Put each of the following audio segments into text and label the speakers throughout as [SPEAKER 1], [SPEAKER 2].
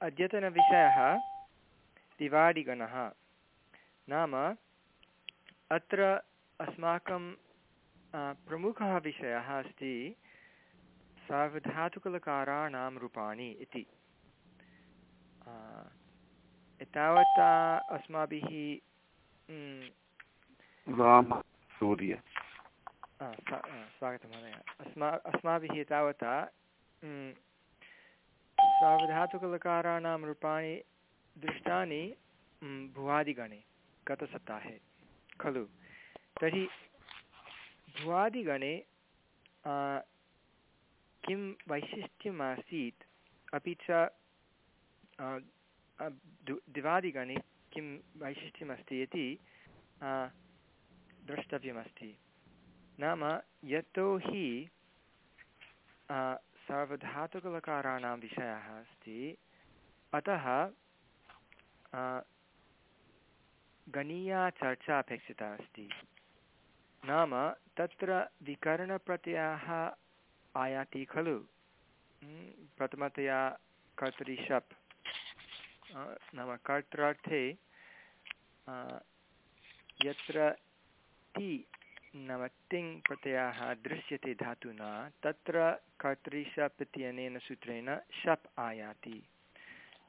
[SPEAKER 1] अद्यतनविषयः दिवाडिगणः। नाम अत्र अस्माकं प्रमुखः विषयः अस्ति सार्वधातुकलकाराणां रूपाणि इति। एतावता अस्माभिः स्वागतं महोदय। अस्मा अस्माभिः तावता सार्वधातुकलकाराणां रूपाणि दृष्टानि भुवादिगणे, गतसप्ताहे। खलु। तर्हि, भुवादिगणे किं वैशिष्ट्यम् आसीत् अपि च दिवादिगणे किं वैशिष्ट्यमस्ति इति द्रष्टव्यमस्ति। नाम, यतोहि सार्वधातुकलकाराणां विषयः अस्ति। अतः गणीया चर्चा अपेक्षिता अस्ति। नाम, तत्र विकरणप्रत्ययः आयाति खलु। प्रथमतया कर्तरि नाम कर्त्रार्थे यत्र ति नाम तिङ् प्रत्ययः दृश्यते धातुना, तत्र कर्तृशप् इत्यनेन सूत्रेण शप् आयाति।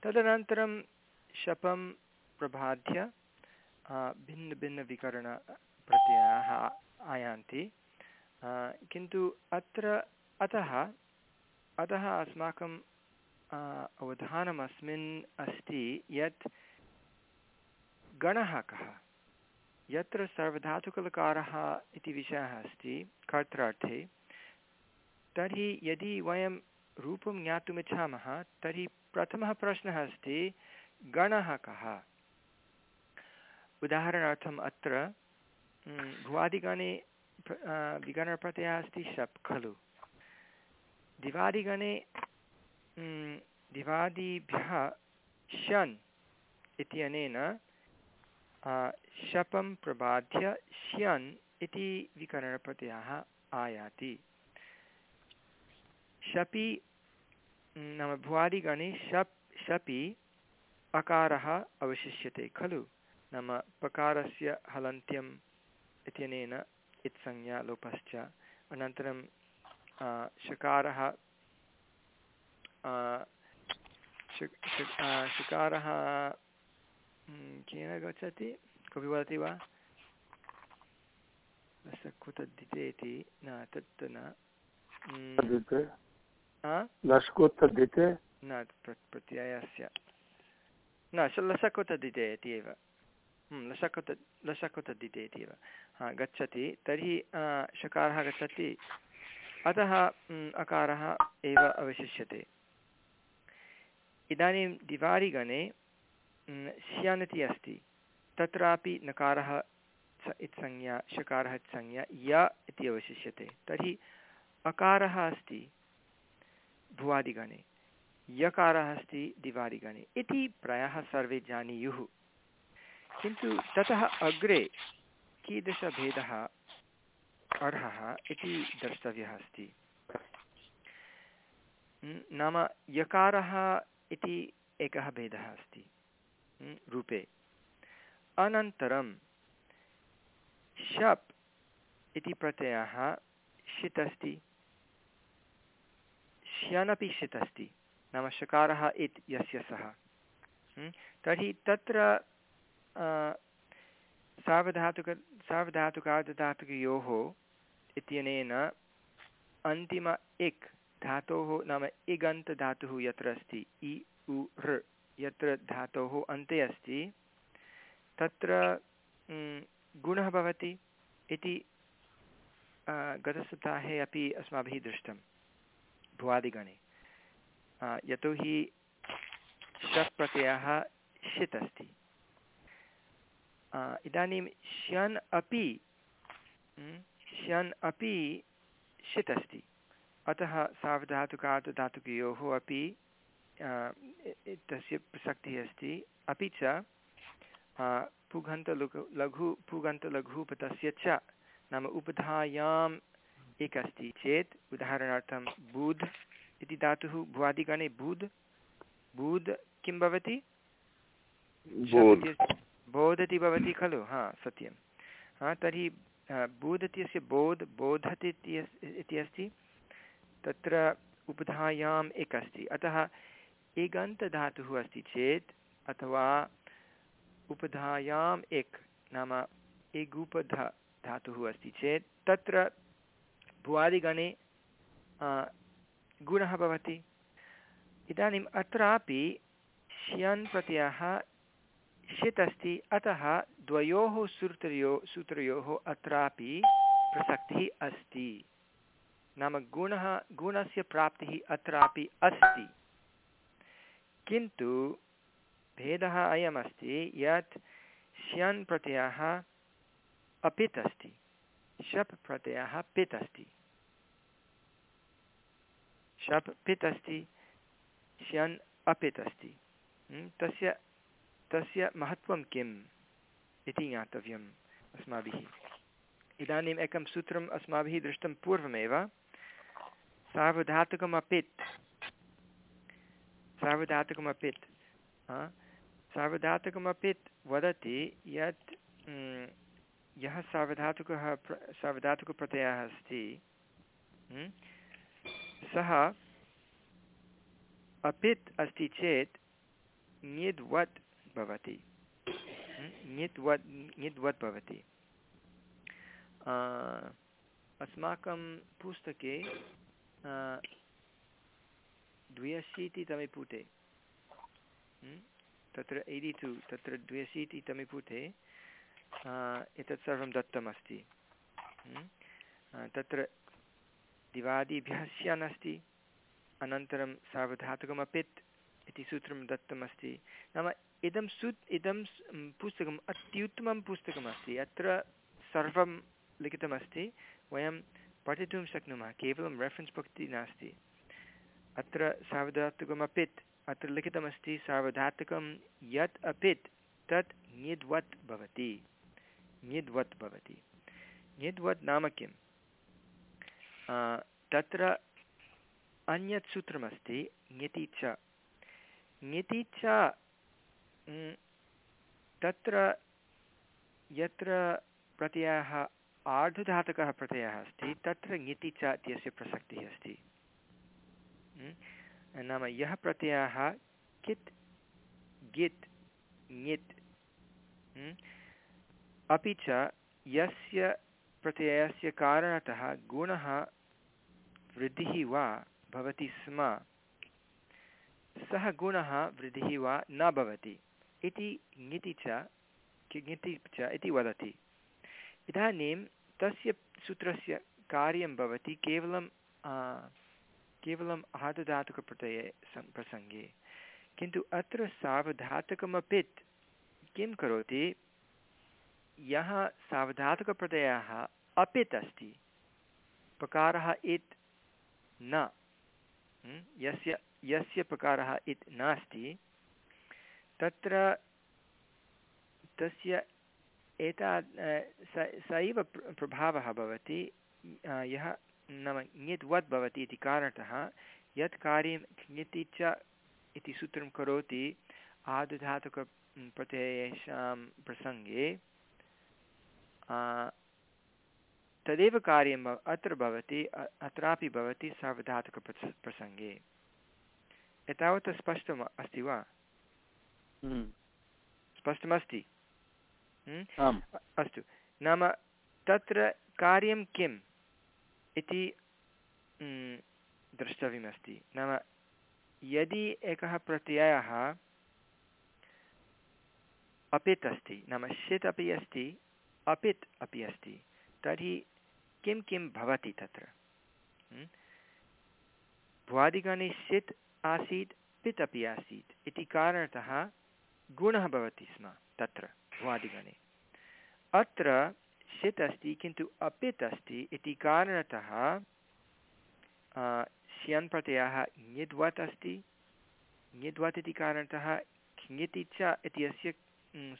[SPEAKER 1] तदनन्तरं शपं प्रबाध्य भिन्नभिन्नविकरणप्रत्ययाः आयान्ति। किन्तु अत्र अतः अतः अस्माकं अवधानम् अस्मिन् अस्ति यत् गणः कः। यत्र सर्वधातुकलकारः इति विषयः अस्ति, कर्त्रार्थे, तर्हि यदि वयं रूपं ज्ञातुमिच्छामः तर्हि प्रथमः प्रश्नः अस्ति, गणः कः? उदाहरणार्थम् अत्र भुवादिगणे विगणप्रत्ययः अस्ति शप्, खलु। दिवादिगणे दिवादिभ्यः शन् इत्यनेन शपं प्रबाध्य श्यन् इति विकरणप्रत्ययः आयाति। शपि, नाम भुवादिगणे शप्, शपि अकारः अवशिष्यते खलु। नाम पकारस्य हलन्त्यम् इत्यनेन इत्संज्ञा लोपश्च। अनन्तरं शकारः शकारः केन गच्छति कोऽपि वदति वा कुतद्धिते इति न तत् न न प्रत्ययस्य न लसकुतद्धिते इति एव लसकुत लसकुतद्धिते इति एव हा गच्छति तर्हि शकारः गच्छति अतः अकारः एव अवशिष्यते इदानीं दिवारिगणे स्यान् इति अस्ति। तत्रापि नकारः इत्संज्ञा शकारः इत्संज्ञा य इति अवशिष्यते। तर्हि अकारः अस्ति भुवादिगणे, यकारः अस्ति दिवादिगणे। इति प्रायः सर्वे जानीयुः। किन्तु ततः अग्रे कीदृशभेदः अर्हः इति द्रष्टव्यः अस्ति। नाम यकारः इति एकः भेदः अस्ति। रूपे। अनन्तरं शप् इति प्रत्ययः षित् अस्ति श्यनपि षित् अस्ति नाम शकारः इत् यस्य सः। तर्हि तत्र सार्वधातुक, सार्वधातुकार्धधातुकयोः इत्यनेन अन्तिम इक् धातोः नाम इगन्तधातुः यत्र अस्ति, इ, उ ऋ यत्र धातोः अन्ते अस्ति, तत्र गुणः भवति इति गतसप्ताहे अपि अस्माभिः दृष्टं, भुवादिगणे। यतोहि षट् प्रत्ययः षित् अस्ति। इदानीं श्यन् अपि श्यन् अपि षित् अस्ति। अतः सार्वधातुकात् धातुकयोः अपि तस्य प्रसक्तिः अस्ति। अपि च पुगन्तलघु लघु पुगन्तलघुपतस्य च नाम उपधायाम् एक अस्ति चेत् उदाहरणार्थं बुध् इति धातुः भुवादिगणे बुध् बुध् किं भवति?
[SPEAKER 2] बोध्।
[SPEAKER 1] बोधति भवति खलु? हा सत्यं। हा तर्हि बोध् इत्यस्य बोध् बोधति इति अस्ति। तत्र उपधायाम् एक् अस्ति अतः एगन्तधातुः अस्ति चेत् अथवा उपधायाम् एक् नाम एगुपधा धातुः अस्ति चेत् तत्र भुवादिगणे गुणः भवति। इदानीम् अत्रापि श्यन् प्रत्ययः षित् अस्ति, अतः द्वयोः सूत्रयो, सूत्रयोः अत्रापि प्रसक्तिः अस्ति। नाम गुणः, गुणस्य प्राप्तिः अत्रापि अस्ति। किन्तु भेदः अयमस्ति यत् श्यन् प्रत्ययः अपित् अस्ति शप् प्रत्ययः पित् अस्ति शप् पित् अस्ति श्यन् अपित् अस्ति तस्य तस्य महत्त्वं किम् इति ज्ञातव्यम् अस्माभिः। इदानीम् एकं सूत्रम् अस्माभिः दृष्टं पूर्वमेव, सार्वधातुकमपित्। सार्वधातुकमपित् सार्वधातुकमपित् वदति यत् यः सार्वधातुकः प्र सार्वधातुकप्रत्ययः अस्ति सः अपित् अस्ति चेत् ञिद्वत् भवति ञिद्वत् ञिद्वत् भवति अस्माकं पुस्तके द्व्यशीतितमे पुटे। तत्र एय्टि टु तत्र द्व्यशीतितमे पुटे एतत् सर्वं दत्तमस्ति। तत्र दिवादिभ्यः स्यान् अस्ति अनन्तरं सार्वधातुकमपित् इति सूत्रं दत्तमस्ति। नाम इदं सू इदं पुस्तकम् अत्युत्तमं पुस्तकमस्ति, अत्र सर्वं लिखितमस्ति, वयं पठितुं शक्नुमः, केवलं रेफ़रेन्स् बुक् नास्ति। अत्र सार्वधातुकमपित् अत्र लिखितमस्ति सार्वधातुकं यत् अपित्, तत् ञिद्वत् भवति। ञिद्वत् भवति। ञिद्वत् नाम किं तत्र अन्यत् सूत्रमस्ति, ङति च। ङति च तत्र यत्र प्रत्ययः आर्धधातकः प्रत्ययः अस्ति, तत्र ङति च इत्यस्य प्रसक्तिः अस्ति। नाम यः प्रत्ययः कित् गित् ङित् अपि च यस्य प्रत्ययस्य कारणतः गुणः वृद्धिः वा भवति स्म सः गुणः वृद्धिः वा न भवति इति ङिति च ङिति च इति वदति इदानीं तस्य सूत्रस्य कार्यं भवति केवलं केवलम् आर्धधातुकप्रत्यये प्रसङ्गे। किन्तु अत्र सावधातकमपित् किं करोति? यः सावधातुकप्रत्ययः अपित् अस्ति पकारः इत् न। यस्य यस्य प्रकारः इत् नास्ति, तत्र तस्य एता स एव प्रभावः भवति। यः नाम ङित्वत् भवति इति कारणतः यत् कार्यं ङिति च इति सूत्रं करोति आदुधातुकप्रत्ययेषां प्रसङ्गे। तदेव कार्यम् अत्र भवति अत्रापि भवति सार्वधातुकप्रस प्रसङ्गे। एतावत् स्पष्टम् अस्ति वा?
[SPEAKER 2] हम्म।
[SPEAKER 1] स्पष्टमस्ति? हम्म? अस्तु। नाम तत्र कार्यं किम्? इति द्रष्टव्यमस्ति। नाम, यदि एकः प्रत्ययः अपित् अस्ति, नाम षित् अपि अस्ति, अपित् अपि अस्ति, तर्हि किं किं भवति तत्र? भ्वादिगणे षित् आसीत्, पित् अपि आसीत्, इति कारणतः गुणः भवति स्म तत्र, भ्वादिगणे। अत्र षित् अस्ति किन्तु अपित् अस्ति इति कारणतः स्यन् प्रत्ययः ङिद्वत् अस्ति ङिद्वत् इति कारणतः ङिति च इत्यस्य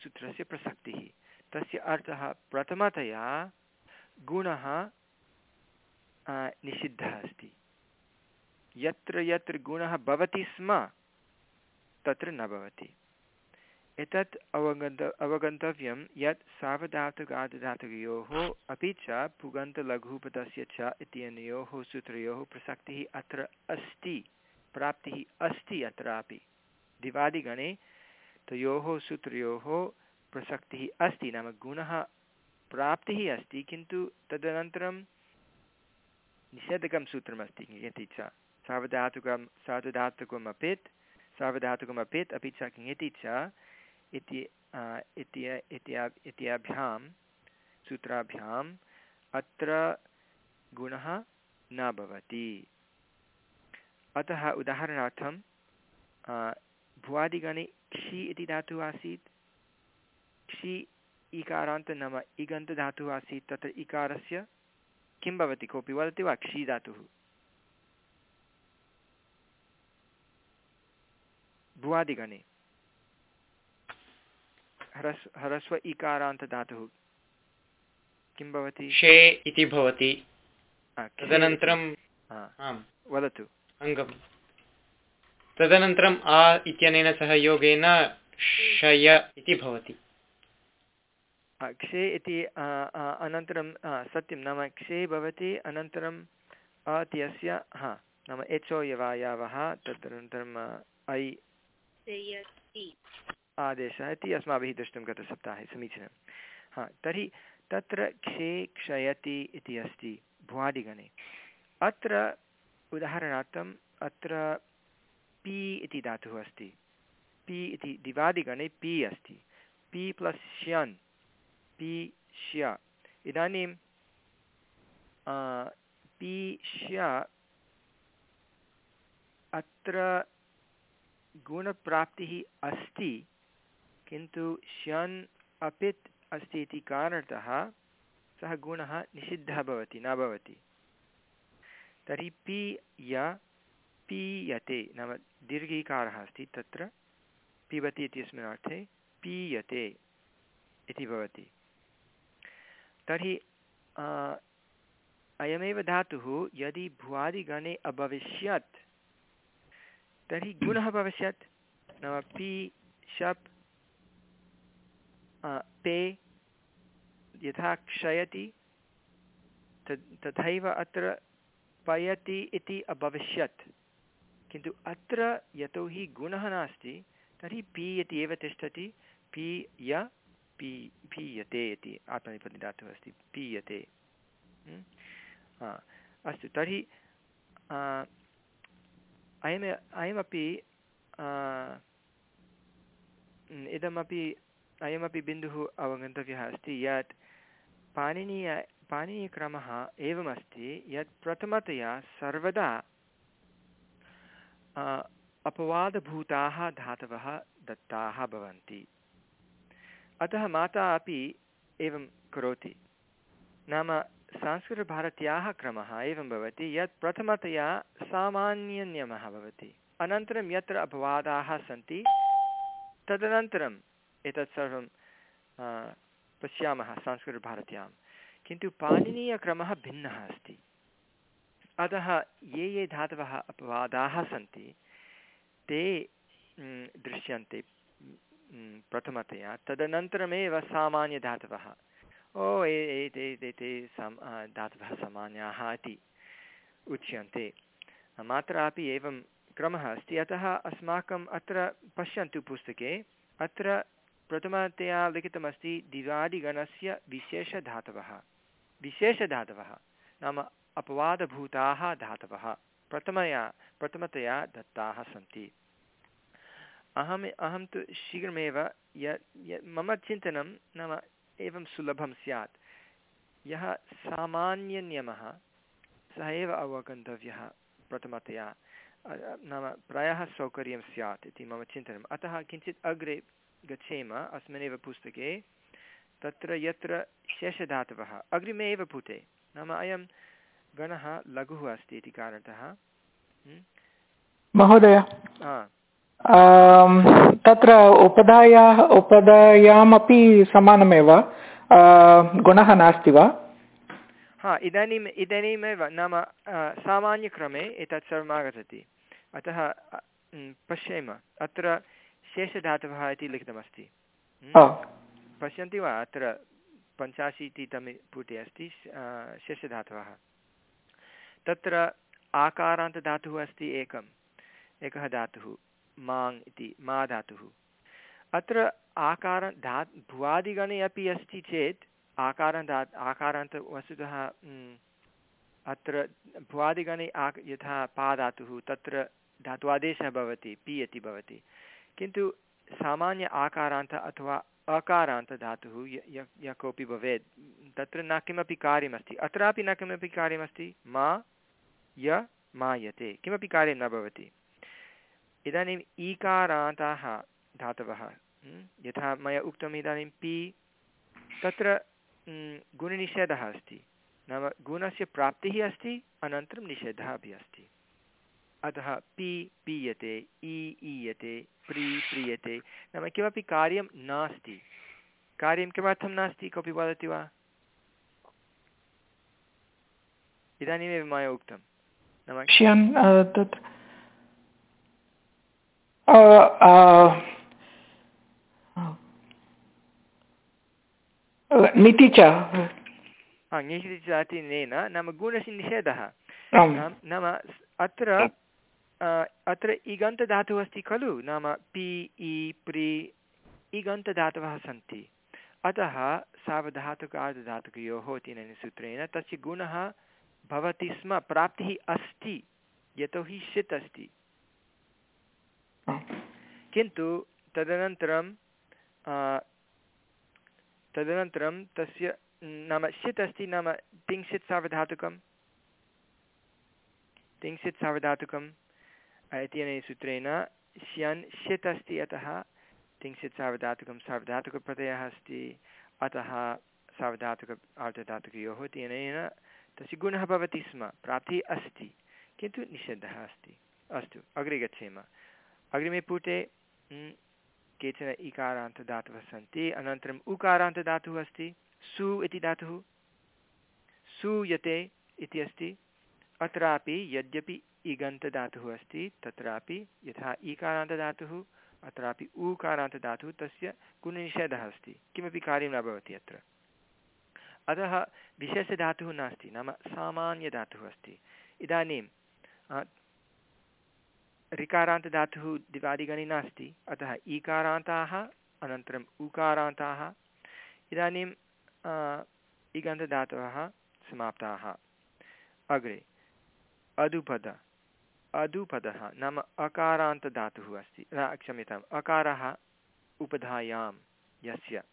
[SPEAKER 1] सूत्रस्य प्रसक्तिः। तस्य अर्थः प्रथमतया गुणः निषिद्धः अस्ति। यत्र यत्र गुणः भवति स्म, तत्र न भवति। एतत् अवगन्त, अवगन्तव्यं यत् सार्वधातुकार्धधातुकयोः अपि च पुगन्तलघुपदस्य च इत्यनयोः सूत्रयोः प्रसक्तिः अत्र अस्ति, प्राप्तिः अस्ति अत्रापि। दिवादिगणे तयोः सूत्रयोः प्रसक्तिः अस्ति, नाम गुणः प्राप्तिः अस्ति, किन्तु तदनन्तरं निषेधकं सूत्रमस्ति यति च। सार्वधातुकं सार्वधातुकम् अपेत् सार्वधातुकम् अपेत् अपि च किङति च इति इत्याभ्यां सूत्राभ्याम् अत्र गुणः न भवति। अतः उदाहरणार्थं भुवादिगणे क्षि इति धातुः आसीत्। क्षि इकारान्त नाम इगन्तधातुः आसीत्। तत्र इकारस्य किं भवति? कोऽपि वदति वा? क्षि धातुः। भुवादिगणे। ह्रस् ह्रस्व इकारान्तधातुः किं भवति?
[SPEAKER 3] शे इति भवति। तदनन्तरं
[SPEAKER 1] वदतु।
[SPEAKER 3] अङ्गम्। तदनन्तरम् आ इत्यनेन सह योगेन शय इति भवति।
[SPEAKER 1] क्षे इति अनन्तरं सत्यं। नाम क्षे भवति अनन्तरम् अत्यस्य हा नाम एचो यवायावः तदनन्तरम् ऐ। आदेशः इति अस्माभिः दृष्टं गतसप्ताहे समीचीनं। हा, तर्हि तत्र क्षे क्षयति इति अस्ति भुवादिगणे। अत्र उदाहरणार्थम् अत्र पि इति धातुः अस्ति। पि इति दिवादिगणे पि अस्ति। पि प्लस् श्यन्। पि श्य। इदानीं पि श्य अत्र गुणप्राप्तिः अस्ति। किन्तु श्यन् अपित् अस्ति इति कारणतः सः गुणः निषिद्धः भवति, न भवति। तर्हि पि य पीयते नाम दीर्घीकारः अस्ति तत्र। पिबति इत्यस्मिन् अर्थे पीयते इति भवति। तर्हि अयमेव धातुः यदि भुवादिगणे अभविष्यत्, तर्हि गुणः भविष्यत् नाम पि, शप् ते यथा क्षयति तथैव अत्र पयति इति अभविष्यत्। किन्तु अत्र यतोहि गुणः नास्ति, तर्हि पीयति एव तिष्ठति, पीय, पी, पीयते इति आत्मनेपदिधातुः अस्ति पीयते अस्तु, तर्हि अयम्, अयमपि इदमपि अयमपि बिन्दुः अवगन्तव्यः अस्ति। यत् पाणिनीय, पाणिनीयक्रमः एवमस्ति, यत् प्रथमतया सर्वदा अपवादभूताः धातवः दत्ताः भवन्ति। अतः माता अपि एवं करोति। नाम संस्कृतभारत्याः क्रमः एवं भवति। यत् प्रथमतया सामान्यनियमः भवति। अनन्तरं यत्र अपवादाः सन्ति, तदनन्तरं एतत् सर्वं पश्यामः संस्कृतभारत्यां किन्तु पाणिनीयक्रमः भिन्नः अस्ति। अतः ये ये धातवः अपवादाः सन्ति, ते दृश्यन्ते प्रथमतया। तदनन्तरमेव सामान्यधातवः। ओ एते ते ते सम् धातवः सामान्याः इति उच्यन्ते। मात्रापि एवं क्रमः अस्ति। अतः अस्माकम् अत्र पश्यन्तु पुस्तके, अत्र प्रथमतया लिखितमस्ति दिवादिगणस्य विशेषधातवः। विशेषधातवः नाम अपवादभूताः धातवः। प्रथमया, प्रथमतया दत्ताः सन्ति। अहम्, अहं तु शीघ्रमेव य मम चिन्तनं नाम एवं सुलभं स्यात्। यः सामान्यनियमः, सः एव अवगन्तव्यः प्रथमतया। नाम प्रायः सौकर्यं स्यात् इति मम चिन्तनम्। अतः किञ्चित् अग्रे गच्छेम अस्मिन्नेव पुस्तके तत्र यत्र शेषधातवः अग्रिमे एव पुटे। नाम अयं गणः लघुः अस्ति इति कारणतः।
[SPEAKER 4] महोदय तत्र उपधायाः उपधायामपि समानमेव। गुणः नास्ति वा?
[SPEAKER 1] हा इदानीम् इदानीमेव। नाम सामान्यक्रमे एतत् सर्वम् आगच्छति अतः पश्येम। अत्र शेषधातवः इति लिखितमस्ति। हम्म? पश्यन्ति वा अत्र पञ्चाशीतितमे पुटे अस्ति शेषधातवः। तत्र आकारान्तधातुः अस्ति एकम् एकः धातुः माङ् इति मा धातुः। अत्र आकार धा भुवादिगणे अपि अस्ति चेत् आकारान्ता आकारान्त वस्तुतः अत्र भुवादिगणे आ यथा पा धातुः तत्र धात्वादेशः भवति पि इति भवति। किन्तु सामान्य आकारान्त अथवा अकारान्तधातुः य, यः कोऽपि भवेत्। तत्र न किमपि कार्यमस्ति। अत्रापि न किमपि कार्यमस्ति। मा, य, मायते। किमपि कार्यं न भवति। इदानीम् ईकारान्ताः धातवः यथा मया उक्तम् इदानीं पि, तत्र गुणनिषेधः अस्ति। नाम गुणस्य प्राप्तिः अस्ति, अनन्तरं निषेधः अपि अस्ति। अतः पि पीयते ईयते प्रि प्रीयते। नाम किमपि कार्यं नास्ति। कार्यं किमर्थं नास्ति? कोऽपि वदति वा? इदानीमेव मया उक्तं। नाम
[SPEAKER 4] तत् नीति च।
[SPEAKER 1] ङिति च अतिनेन नाम गुणस्य निषेधः। नाम अत्र अत्र इगन्तधातुः अस्ति खलु? नाम पि इ प्रि इगन्तधातवः सन्ति। अतः सावधातुक आर्धधातुकयोः इत्यनेन सूत्रेण तस्य गुणः भवति स्म प्राप्तिः अस्ति यतोहि षित् अस्ति। किन्तु तदनन्तरं तदनन्तरं तस्य नाम षित् अस्ति नाम तिंशित् सार्वधातुकं तिंशित् सार्वधातुकम्। इत्यनेन सूत्रेण श्यन् षित् अस्ति अतः तिंशित् सार्वधातुकं सार्वधातुकप्रत्ययः अस्ति। अतः सार्वधातुक आर्धधातुकयोः तेनेन तस्य गुणः भवति स्म, प्राप्तिः अस्ति, किन्तु निषेधः अस्ति। अस्तु, अग्रे गच्छेम। अग्रिमे पुटे केचन इकारान्तदातवः सन्ति। अनन्तरम् उकारान्तदातुः अस्ति। सु इति धातुः। सूयते इति अस्ति। अत्रापि यद्यपि इगन्तदातुः अस्ति, तत्रापि यथा ईकारान्तदातुः अत्रापि ऊकारान्तदातुः तस्य गुणनिषेधः अस्ति। किमपि कार्यं न भवति अत्र। अतः विशेषधातुः नास्ति, नाम सामान्यधातुः अस्ति। इदानीं ऋकारान्तधातुः दिवादिगणे नास्ति, अतः ईकारान्ताः अनन्तरम् उकारान्ताः इदानीम् इगन्धधातवः समाप्ताः। अग्रे अदुपद अदुपदः नाम अकारान्तधातुः अस्ति। क्षम्यताम्, अकारः उपधायां यस्य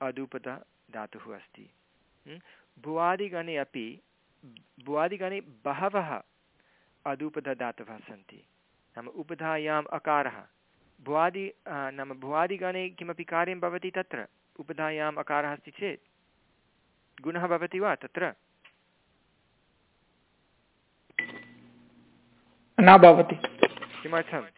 [SPEAKER 1] अदुपदधातुः अस्ति। भुवादिगणे अपि, भुवादिगणे बहवः अदुपदधातवः सन्ति। नाम उपधायाम् अकारः। भुवादि नाम भुवादिगणे किमपि कार्यं भवति तत्र? उपधायाम् अकारः अस्ति चेत्? गुणः भवति वा तत्र?
[SPEAKER 4] न भवति।
[SPEAKER 1] किमर्थं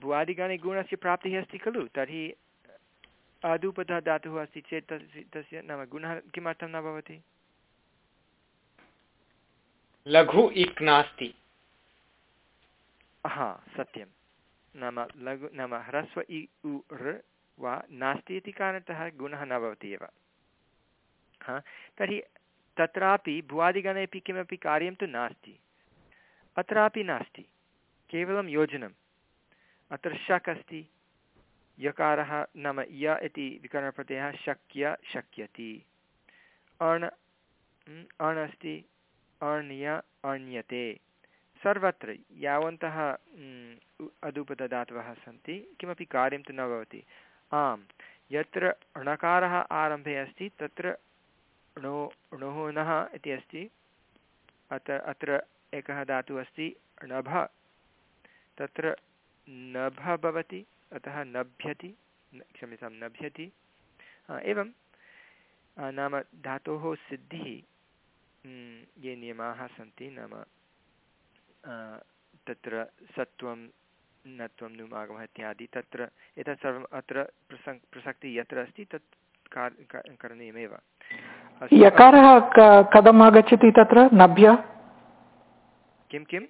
[SPEAKER 1] भुवादिगणे गुणस्य प्राप्तिः अस्ति खलु? तर्हि अदुपतः धातुः अस्ति चेत् तस्य तस्य नाम गुणः किमर्थं न भवति?
[SPEAKER 3] लघु इक् नास्ति।
[SPEAKER 1] हा सत्यं। नाम लघु नाम ह्रस्व इ उ ऋ वा नास्ति इति कारणतः गुणः न भवति एव। हा? तर्हि तत्रापि भुवादिगणेपि किमपि कार्यं तु नास्ति। अत्रापि नास्ति। केवलं योजनम्। अत्र शक् अस्ति। यकारः नाम य इति विकरणप्रत्ययः शक्य शक्यति। अण् अण् अस्ति। अण्य, अण्यते। सर्वत्र यावन्तः अदुपदधातवः सन्ति। किमपि कार्यं तु न भवति। आम्, यत्र णकारः आरम्भे अस्ति, तत्र णो णोः नः इति अस्ति। अत्र अत्र एकः धातुः अस्ति, णभ। तत्र नभ भवति, अतः नभ्यति क्षम्यतां, नभ्यति। एवं नाम धातोः सिद्धिः ये नियमाः सन्ति, नाम तत्र सत्वं नत्वं, नुमागमः इत्यादि, तत्र एतत् सर्वम् अत्र प्रसङ्, प्रसक्तिः यत्र अस्ति, तत् कार् करणीयमेव।
[SPEAKER 4] यकारः कथम् आगच्छति तत्र? नभ्य?
[SPEAKER 1] किं किं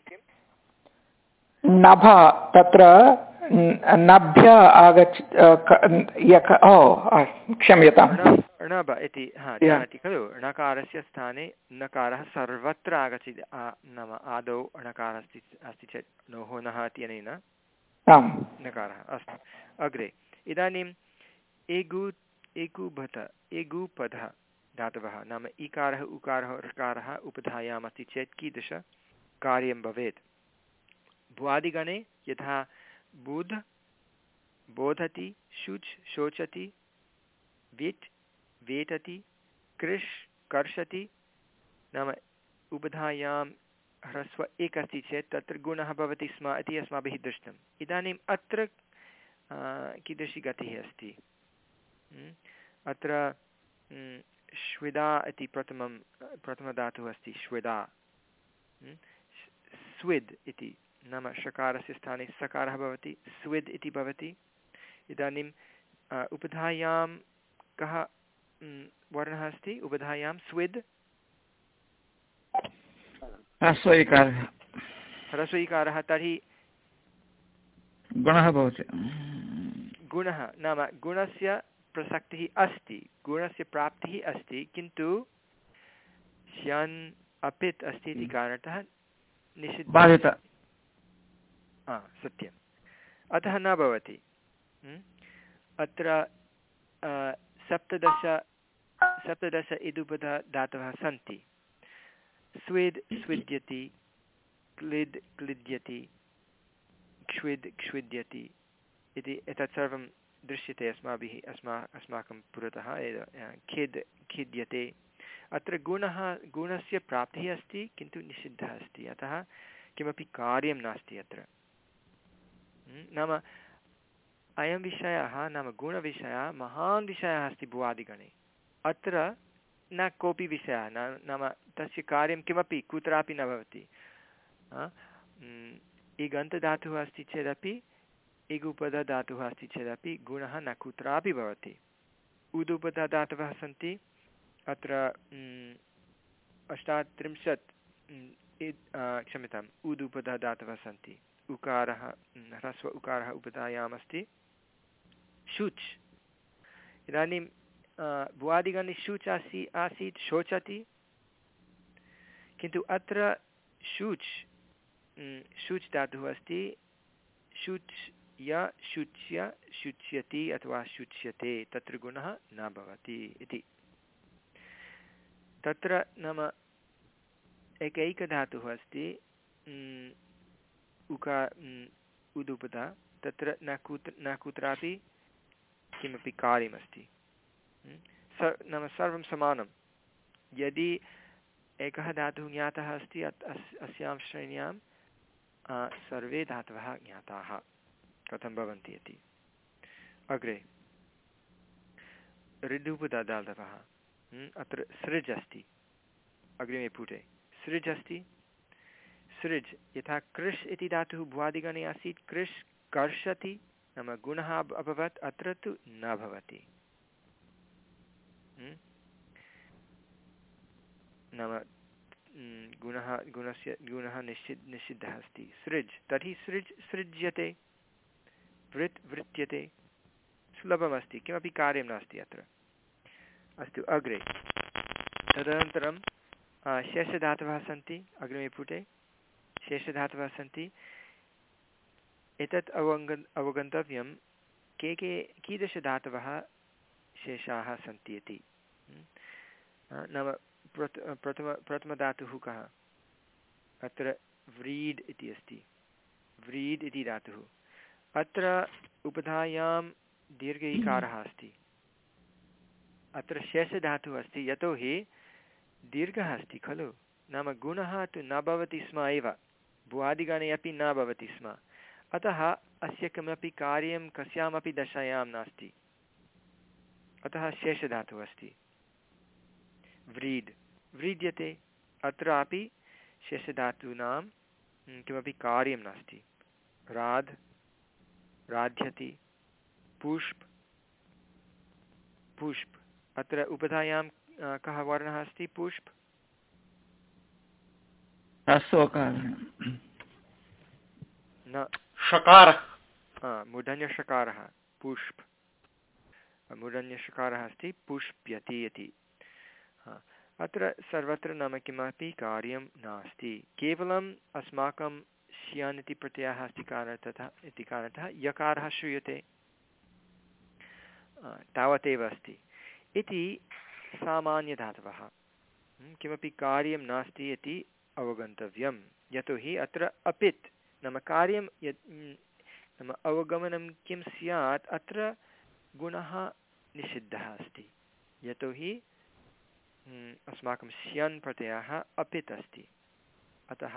[SPEAKER 4] नभ तत्र नभ्य आगच्छ यक ओ क्षम्यताम्।
[SPEAKER 1] णब इति जानाति खलु। णकारस्य स्थाने नकारः सर्वत्र आगच्छति। नाम आदौ णकारः अस्ति अस्ति चेत् नोः नः इत्यनेन
[SPEAKER 4] आम्।
[SPEAKER 1] नकारः अस्तु। अग्रे इदानीम् एगु एगुभत एगुपध धातवः। नाम इकारः उकारः ऋकारः उपधायाम् अस्ति चेत् कीदृश कार्यं भवेत्। भुवादिगणे यथा बुध् बोधति शुच् शोचति विट् वेटति कृष् कर्षति नाम उपधायां ह्रस्व एक अस्ति चेत् तत्र गुणः भवति स्म इति अस्माभिः दृष्टम्। इदानीम् अत्र कीदृशी गतिः अस्ति? हम्म, अत्र हम्म, श्विदा इति प्रथमं प्रथमधातुः अस्ति श्विदा स्विद् इति नाम षकारस्य स्थाने सकारः भवति स्विद् इति भवति इदानीं आ, उपधायां कः वर्णः अस्ति उपधायां स्विद्
[SPEAKER 2] ह्रस्वैकारः
[SPEAKER 1] ह्रस्वैकारः तर्हि
[SPEAKER 2] गुणः भवति
[SPEAKER 1] गुणः नाम गुणस्य प्रसक्तिः अस्ति गुणस्य प्राप्तिः अस्ति किन्तु श्यन् अपित् अस्ति इति कारणतः निषिद्धः हा सत्यम्। अतः न भवति। हम्म? अत्र सप्तदश सप्तदश इदुपद धातवः सन्ति। स्विद् स्विद्यति क्लिद् क्लिद्यति क्ष्विद् क्ष्विद्यति इति एतत् सर्वं दृश्यते अस्माभिः अस्मा अस्माकं पुरतः खिद् खिद्यते। अत्र गुणः गुणस्य प्राप्तिः अस्ति किन्तु निषिद्धः अस्ति। अतः किमपि कार्यं नास्ति अत्र। हम्म, नाम अयं विषयः नाम गुणविषयः महान् विषयः अस्ति भुवादिगणे। अत्र न कोऽपि विषयः न नाम तस्य कार्यं किमपि कुत्रापि न भवति। हा? हम्म, इगन्तधातुः अस्ति चेदपि इगुपदधातुः अस्ति चेदपि गुणः न कुत्रापि भवति उदुपदधातवः सन्ति अत्र अष्टात्रिंशत् क्षम्यताम् उदुपदधातवः सन्ति उकारः ह्रस्व उकारः उपधायाम् अस्ति शुच् इदानीं भुवादिगणे शुच् आसी, आसीत् शोचति। किन्तु अत्र शुच् शुच् धातुः अस्ति। शुच् य शुच्य, शुच्यति अथवा शुच्यते, तत्र गुणः न भवति इति। तत्र नाम एकैकधातुः अस्ति उका उदुपदा। तत्र न कुत्र, न कुत्रापि किमपि कार्यमस्ति। स, नाम सर्वं समानं। यदि एकः धातुः ज्ञातः अस्ति अस्, अस्यां श्रेण्यां सर्वे धातवः ज्ञाताः। कथं भवन्ति इति। अग्रे ऋदुपदाधातवः हम्म, अत्र सृज् अस्ति। अग्रिमे पुटे। सृज् अस्ति? सृज् यथा कृष् इति धातुः भुवादिगणे आसीत् कृष् कर्षति नाम गुणः अभ- अभवत् अत्र तु न भवति? नाम गुणः गुणस्य गुणः निश्चि निषिद्धः अस्ति। सृज् तर्हि सृज् सृज्यते। वृत् वृत्यते। सुलभमस्ति, किमपि कार्यं नास्ति अत्र। अस्तु, अग्रे। तदनन्तरं शेषधातवः सन्ति, अग्रिमे पुटे। शेषधातवः सन्ति। एतत् अवङ्ग अवगन्तव्यं, के के, कीदृशधातवः शेषाः सन्ति इति? नाम प्रथ, प्रथम, प्रथमधातुः कः? अत्र व्रीड् इति अस्ति। व्रीड् इति धातुः। अत्र उपधायां दीर्घ इकारः अस्ति। अत्र शेषधातुः अस्ति यतोहि दीर्घः अस्ति खलु। नाम गुणः तु न भवति स्म एव। भुवादिगणे अपि न भवति स्म। अतः अस्य किमपि कार्यं कस्यामपि दशायां नास्ति। अतः शेषधातुः अस्ति। व्रीड् व्रीड्यते अत्रापि शेषधातूनां किमपि कार्यं नास्ति। राध् राध्यति। पुष्प्। पुष्प्। अत्र उपधायां कः वर्णः अस्ति? पुष्प्? न।
[SPEAKER 3] षकारः।
[SPEAKER 1] हा, मूर्धन्यषकारः पुष्प्। मूर्धन्यषकारः अस्ति। पुष्प्यति इति अत्र सर्वत्र नाम किमपि कार्यं नास्ति। केवलम् अस्माकं स्यान् इति प्रत्ययः अस्ति कारणतः इति कारणतः यकारः श्रूयते। तावदेव अस्ति। इति सामान्यधातवः। किमपि कार्यं नास्ति इति अवगन्तव्यं। यतोहि अत्र अपित्। नाम कार्यं यत् नाम अवगमनं किं स्यात्, अत्र गुणः निषिद्धः अस्ति। यतोहि अस्माकं स्यन् प्रत्ययः अपित् अस्ति। अतः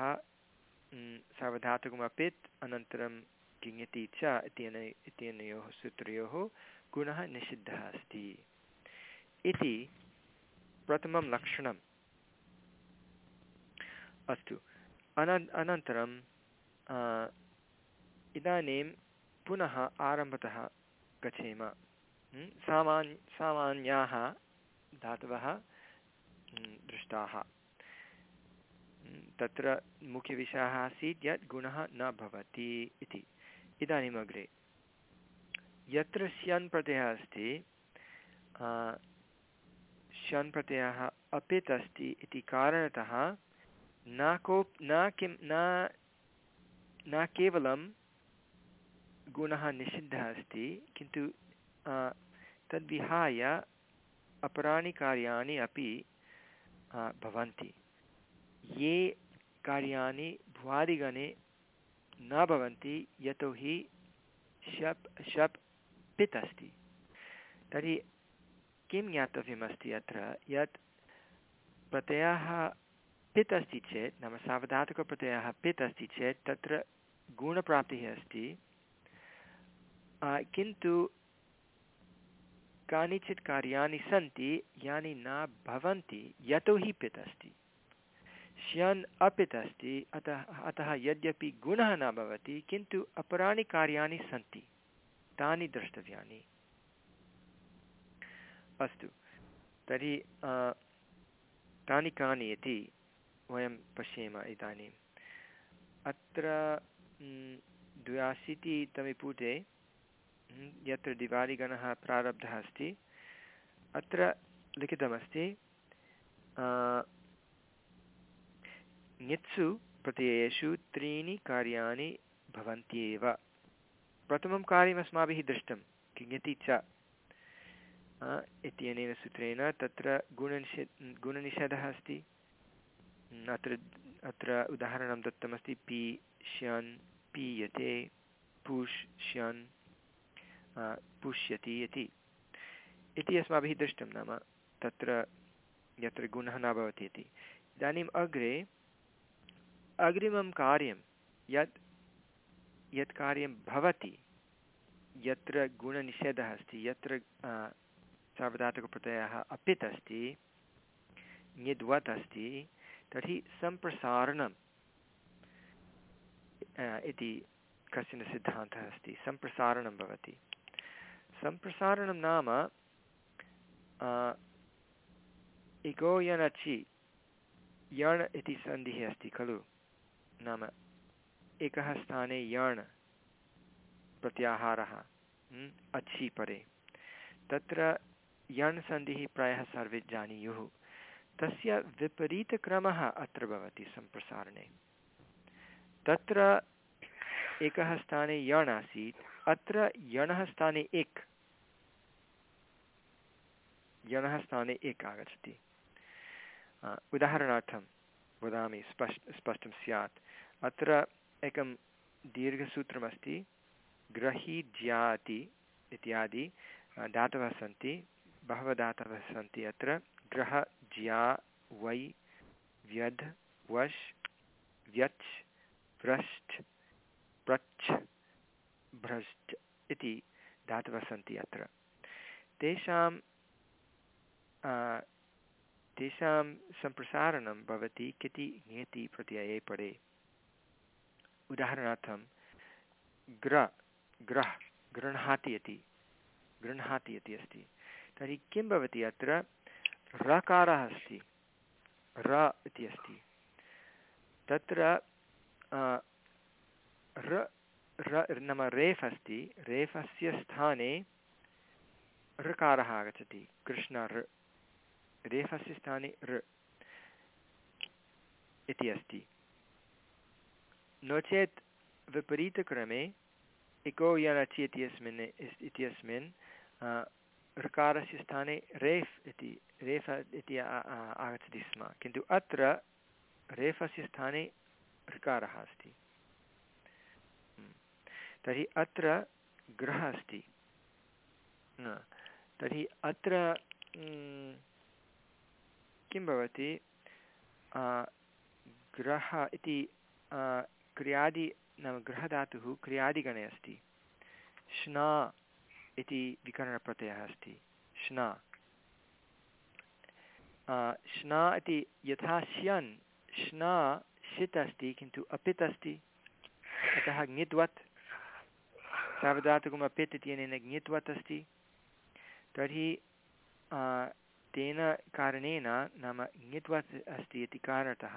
[SPEAKER 1] सार्वधातुकम् अपित् अनन्तरं किङति च इत्यन इत्यनयोः सूत्रयोः गुणः निषिद्धः अस्ति इति प्रथमं लक्षणम् अस्तु अन अनन्तरं इदानीं पुनः आरम्भतः गच्छेम सामान्य सामान्याः धातवः दृष्टाः तत्र मुख्यविषयः आसीत् यत् गुणः न भवति इति। इदानीम् अग्रे यत्र स्यन् प्रत्ययः अस्ति शन् प्रत्ययः अपित् अस्ति इति कारणतः न कोप्, न किं, न न केवलं गुणः निषिद्धः अस्ति, किन्तु तद्विहाय अपराणि कार्याणि अपि भवन्ति। ये कार्याणि भ्वादिगणे न भवन्ति, यतोहि शप् शप् पित् अस्ति तर्हि किं ज्ञातव्यमस्ति अत्र? यत् प्रत्ययः पित् अस्ति चेत्, नाम सावधातुकप्रत्ययः पित् अस्ति चेत्, तत्र गुणप्राप्तिः अस्ति। किन्तु कानिचित् कार्याणि सन्ति, यानि न भवन्ति, यतोहि पित् अस्ति श्यन् अपित् अस्ति अतः अतः यद्यपि गुणः न भवति, किन्तु अपराणि कार्याणि सन्ति। तानि द्रष्टव्यानि। अस्तु। तर्हि तानि कानि इति वयं पश्येम इदानीम्। अत्र द्व्याशीतितमे पुटे यत्र दिवालिगणः प्रारब्धः अस्ति, अत्र लिखितमस्ति ङित्सु प्रत्ययेषु त्रीणि कार्याणि भवन्त्येव। प्रथमं कार्यमस्माभिः दृष्टं, किङति च। इत्यनेन सूत्रेण तत्र गुणनिषे गुणनिषेधः अस्ति। अत्र अत्र उदाहरणं दत्तमस्ति, पि श्यन्, पीयते, पुष् श्यन् पुष्यति इति। इति अस्माभिः दृष्टं नाम, तत्र यत्र गुणः न भवति इति। इदानीम् अग्रे अग्रिमं कार्यं, यत् यत् कार्यं भवति, यत्र गुणनिषेधः अस्ति, यत्र सार्वधातुकप्रत्ययः अपित् अस्ति, ङिद्वत् अस्ति, तर्हि सम्प्रसारणम् इति कश्चन सिद्धान्तः अस्ति, सम्प्रसारणं भवति। सम्प्रसारणं नाम इगो यणचि यण् इति सन्धिः अस्ति खलु। नाम एकः स्थाने यण् प्रत्याहारः म्, अच्छि परे। तत्र यण् सन्धिः प्रायः सर्वे जानीयुः। तस्य विपरीतक्रमः अत्र भवति सम्प्रसारणे। तत्र एकः स्थाने यण् आसीत् अत्र यणः स्थाने एक्। यणः स्थाने एक् आगच्छति। उदाहरणार्थं वदामि, स्पष्ट, स्पष्टं स्यात्। अत्र एकं दीर्घसूत्रमस्ति, ग्रहीज्याति इत्यादि धातवः सन्ति बहवः धातवः सन्ति अत्र। ग्रह, ज्या, वै व्यध् वश्, व्यच्, व्रश्च, प्रच्छ, भ्रश्च इति धातवः सन्ति अत्र। तेषां तेषां सम्प्रसारणं भवति किति ङेति प्रत्यये परे। उदाहरणार्थं, ग्र, ग्रह, गृह्णाति इति गृह्णाति इति अस्ति। तर्हि किं भवति अत्र? रकारः अस्ति। र इति अस्ति। तत्र र र नाम रेफ् अस्ति। रेफस्य स्थाने ऋकारः आगच्छति। कृष्ण रेफस्य स्थाने ऋ इति अस्ति। नो चेत् विपरीतक्रमे इको यनचि इत्यस्मिन् इत्यस्मिन् ऋकारस्य स्थाने रेफ् इति, रेफ इति आगच्छति स्म। किन्तु अत्र रेफस्य स्थाने ऋकारः अस्ति। तर्हि अत्र ग्रहः अस्ति। तर्हि अत्र किं भवति? ग्रह इति क्रियादि नाम गृहधातुः क्रियादिगणे अस्ति। श्ना इति विकरणप्रत्ययः अस्ति। श्ना। श्ना इति यथा स्यन् श्ना षित् अस्ति किन्तु अपित् अस्ति। अतः ङित्वत् सार्वधातुकम् अपित् इत्यनेन ङित्वत् अस्ति। तर्हि तेन कारणेन नाम ङित्वत् अस्ति इति कारणतः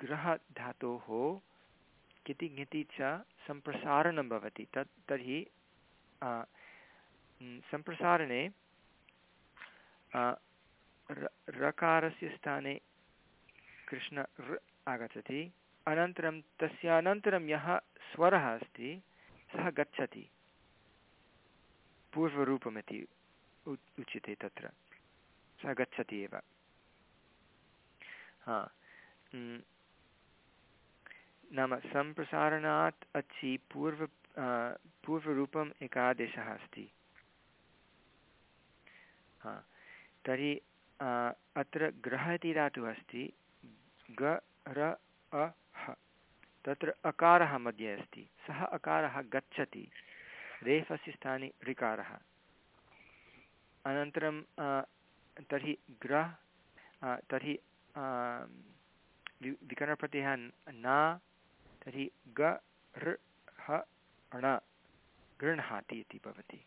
[SPEAKER 1] गृहधातोः किति ङिति च सम्प्रसारणं भवति। तत् तर्हि सम्प्रसारणे रकारस्य स्थाने कृष्ण ऋ आगच्छति। अनन्तरं तस्य अनन्तरं यः स्वरः अस्ति, सः गच्छति। पूर्वरूपमिति उच्यते तत्र। सः गच्छति एव। हा। नाम सम्प्रसारणात् अच्छि पूर्व पूर्वरूपम् एकादेशः अस्ति। हा। तर्हि अत्र ग्रह इति धातुः अस्ति। ग, र, अ, ह। तत्र अकारः मध्ये अस्ति। सः अकारः गच्छति। रेफस्य स्थाने ऋकारः। अनन्तरं तर्हि ग्रह तर्हि विकरणप्रत्ययः न, तर्हि ग ऋ ह, ण, गृह्णाति इति भवति।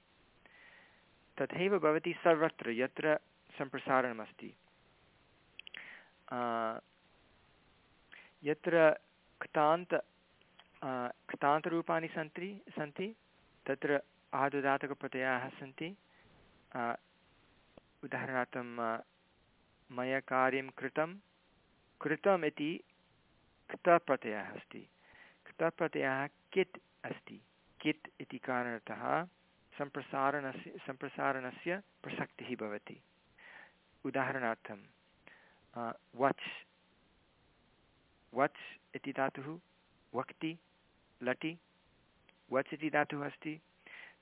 [SPEAKER 1] तथैव भवति सर्वत्र, यत्र सम्प्रसारणमस्ति। यत्र क्तान्त क्तान्तरूपाणि सन्ति सन्ति, तत्र आदुदातकप्रत्ययाः सन्ति उदाहरणार्थं मया कार्यं कृतं, कृतम् इति क्तप्रत्ययः अस्ति। क्तप्रत्ययः कित् अस्ति? कित् इति कारणतः सम्प्रसारणस्य सम्प्रसारणस्य प्रसक्तिः भवति। उदाहरणार्थं वच्। वच् इति धातुः वक्ति, लटि। वच् इति धातुः अस्ति।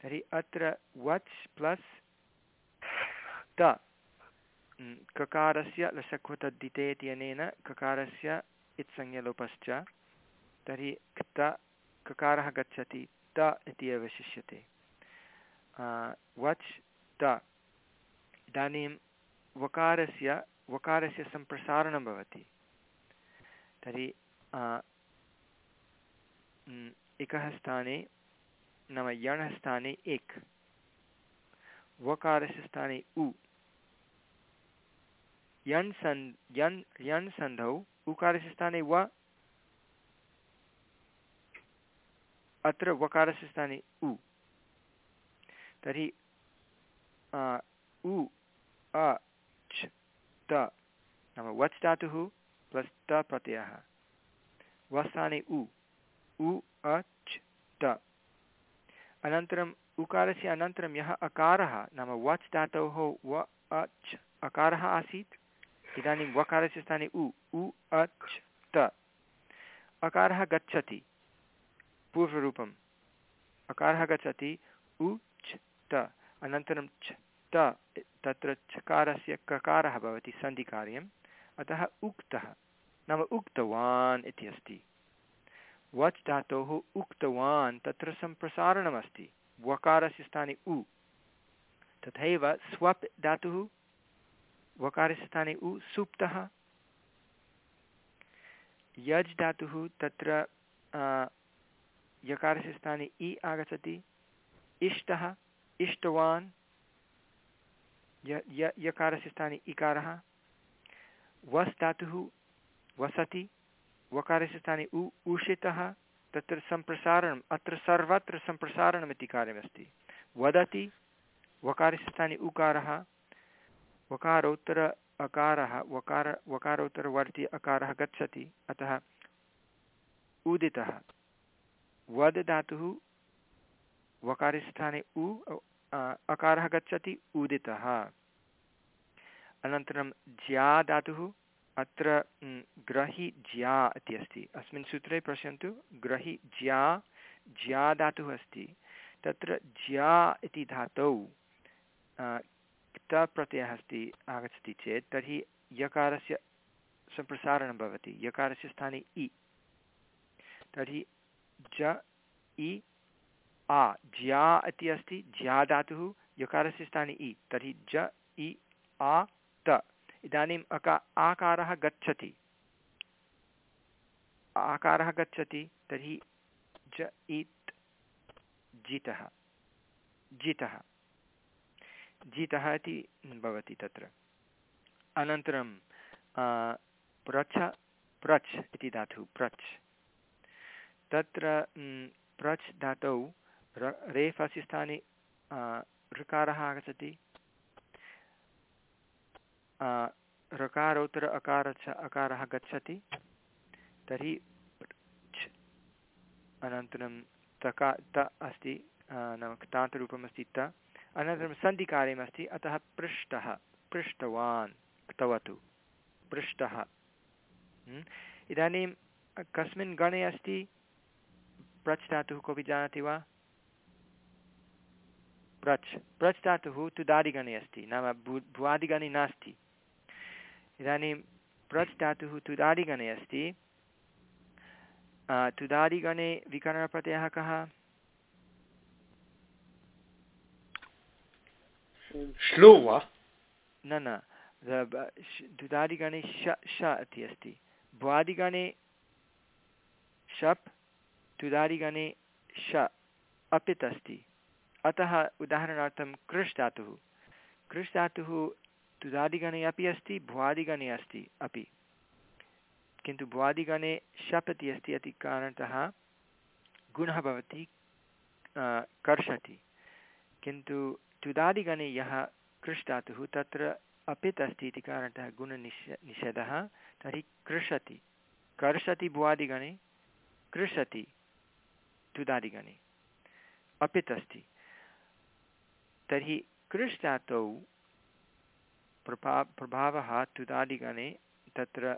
[SPEAKER 1] तर्हि अत्र वच् प्लस् त ककारस्य लसक्वतद्दिते इत्यनेन ककारस्य इत्संज्ञलोपश्च। तर्हि क्त, ककारः गच्छति, त इति अवशिष्यते वच्, त। इदानीं वकारस्य वकारस्य सम्प्रसारणं भवति। तर्हि एकः स्थाने, नाम यणः एक्। वकारस्य स्थाने उ। यन् सन्, यन् यन् सन्धौ उकारस्य स्थाने व। अत्र वकारस्य स्थाने उ। तर्हि उ, अ त, नाम वच् धातुः प्लस् त प्रत्ययः। उ। उ अच् त। उकारस्य अनन्तरं यः अकारः नाम वच् धातोः व, अच् अकारः आसीत्, इदानीं वकारस्य स्थाने उ उ, अच्, त। अकारः गच्छति, पूर्वरूपम्। अकारः गच्छति उच् त। अनन्तरं च, त, तत्र चकारस्य ककारः भवति, सन्धिकार्यम्। अतः उक्तः, नाम उक्तवान् इति अस्ति। वच् धातोः उक्तवान्, तत्र सम्प्रसारणमस्ति। वकारस्य स्थाने उ। तथैव स्वप् धातुः वकारस्य स्थाने उ सुप्तः। यज् धातुः तत्र यकारस्य स्थाने इ आगच्छति। इष्टः, इष्टवान्। य य यकारस्य स्थाने इकारः। वस् धातुः वसति। वकारस्य स्थाने उ उषितः। तत्र सम्प्रसारणम्, अत्र सर्वत्र सम्प्रसारणमिति कार्यमस्ति। वदति वकारस्य स्थाने उकारः, वकारोत्तर अकारः, वकार, वकारोत्तरवर्ति अकारः गच्छति, अतः उदितः। वद् धातुः, वकारस्थाने उ अकारः गच्छति, उदितः। अनन्तरं ज्या धातुः अत्र ग्रहि ज्या इति अस्ति। अस्मिन् सूत्रे पश्यन्तु, ग्रहि ज्या ज्या धातुः अस्ति। तत्र ज्या इति धातौ त प्रत्ययः अस्ति, आगच्छति चेत्, तर्हि यकारस्य सम्प्रसारणं भवति। यकारस्य स्थाने इ। तर्हि ज, इ, आ, ज्या इति अस्ति, ज्या धातुः, यकारस्य स्थाने इ। तर्हि ज, इ, आ, त। इदानीम् अका आकारः गच्छति। आकारः गच्छति, तर्हि ज, इत्, जितः। जितः। जितः इति भवति तत्र। अनन्तरं प्रच्छ प्रच् इति धातुः, प्रच्। तत्र प्रच् धातौ रेफस्य स्थाने ऋकारः आगच्छति। ऋकारोत्तर अकार अकारः गच्छति। तर्हि अनन्तरं तका, त अस्ति नाम क्तान्तरूपमस्ति त। अनन्तरं सन्धिकार्यमस्ति, अतः पृष्टः, पृष्टवान्, क्तवतु। पृष्टः। इदानीं कस्मिन् गणे अस्ति? प्रच् धातुः कोऽपि जानाति वा? प्रच्। प्रच् धातुः तुदादिगणे अस्ति, नाम भू, भुवादिगणे नास्ति। इदानीं प्रच् धातुः तुदादिगणे अस्ति तुदादिगणे विकरणप्रत्ययः कः?
[SPEAKER 3] श्लो वा?
[SPEAKER 1] न न श श इति अस्ति। भ्वादिगणे शप् तुदादिगणे श अपित् अस्ति। अतः उदाहरणार्थं कृष् धातुः। कृष् धातुः तुदादिगणे अपि अस्ति भ्वादिगणे अस्ति अपि किन्तु भ्वादिगणे शप् इति अस्ति इति कारणतः गुणः भवति कर्षति किन्तु तुदादिगणे यः कृष् धातुः तत्र अपित् अस्ति इति कारणतः गुणनिष निषेधः तर्हि कृषति कर्षति भुवादिगणे कृषति तुदादिगणे अपित् अस्ति तर्हि कृष् धातौ प्रभा, प्रभावः तुदादिगणे तत्र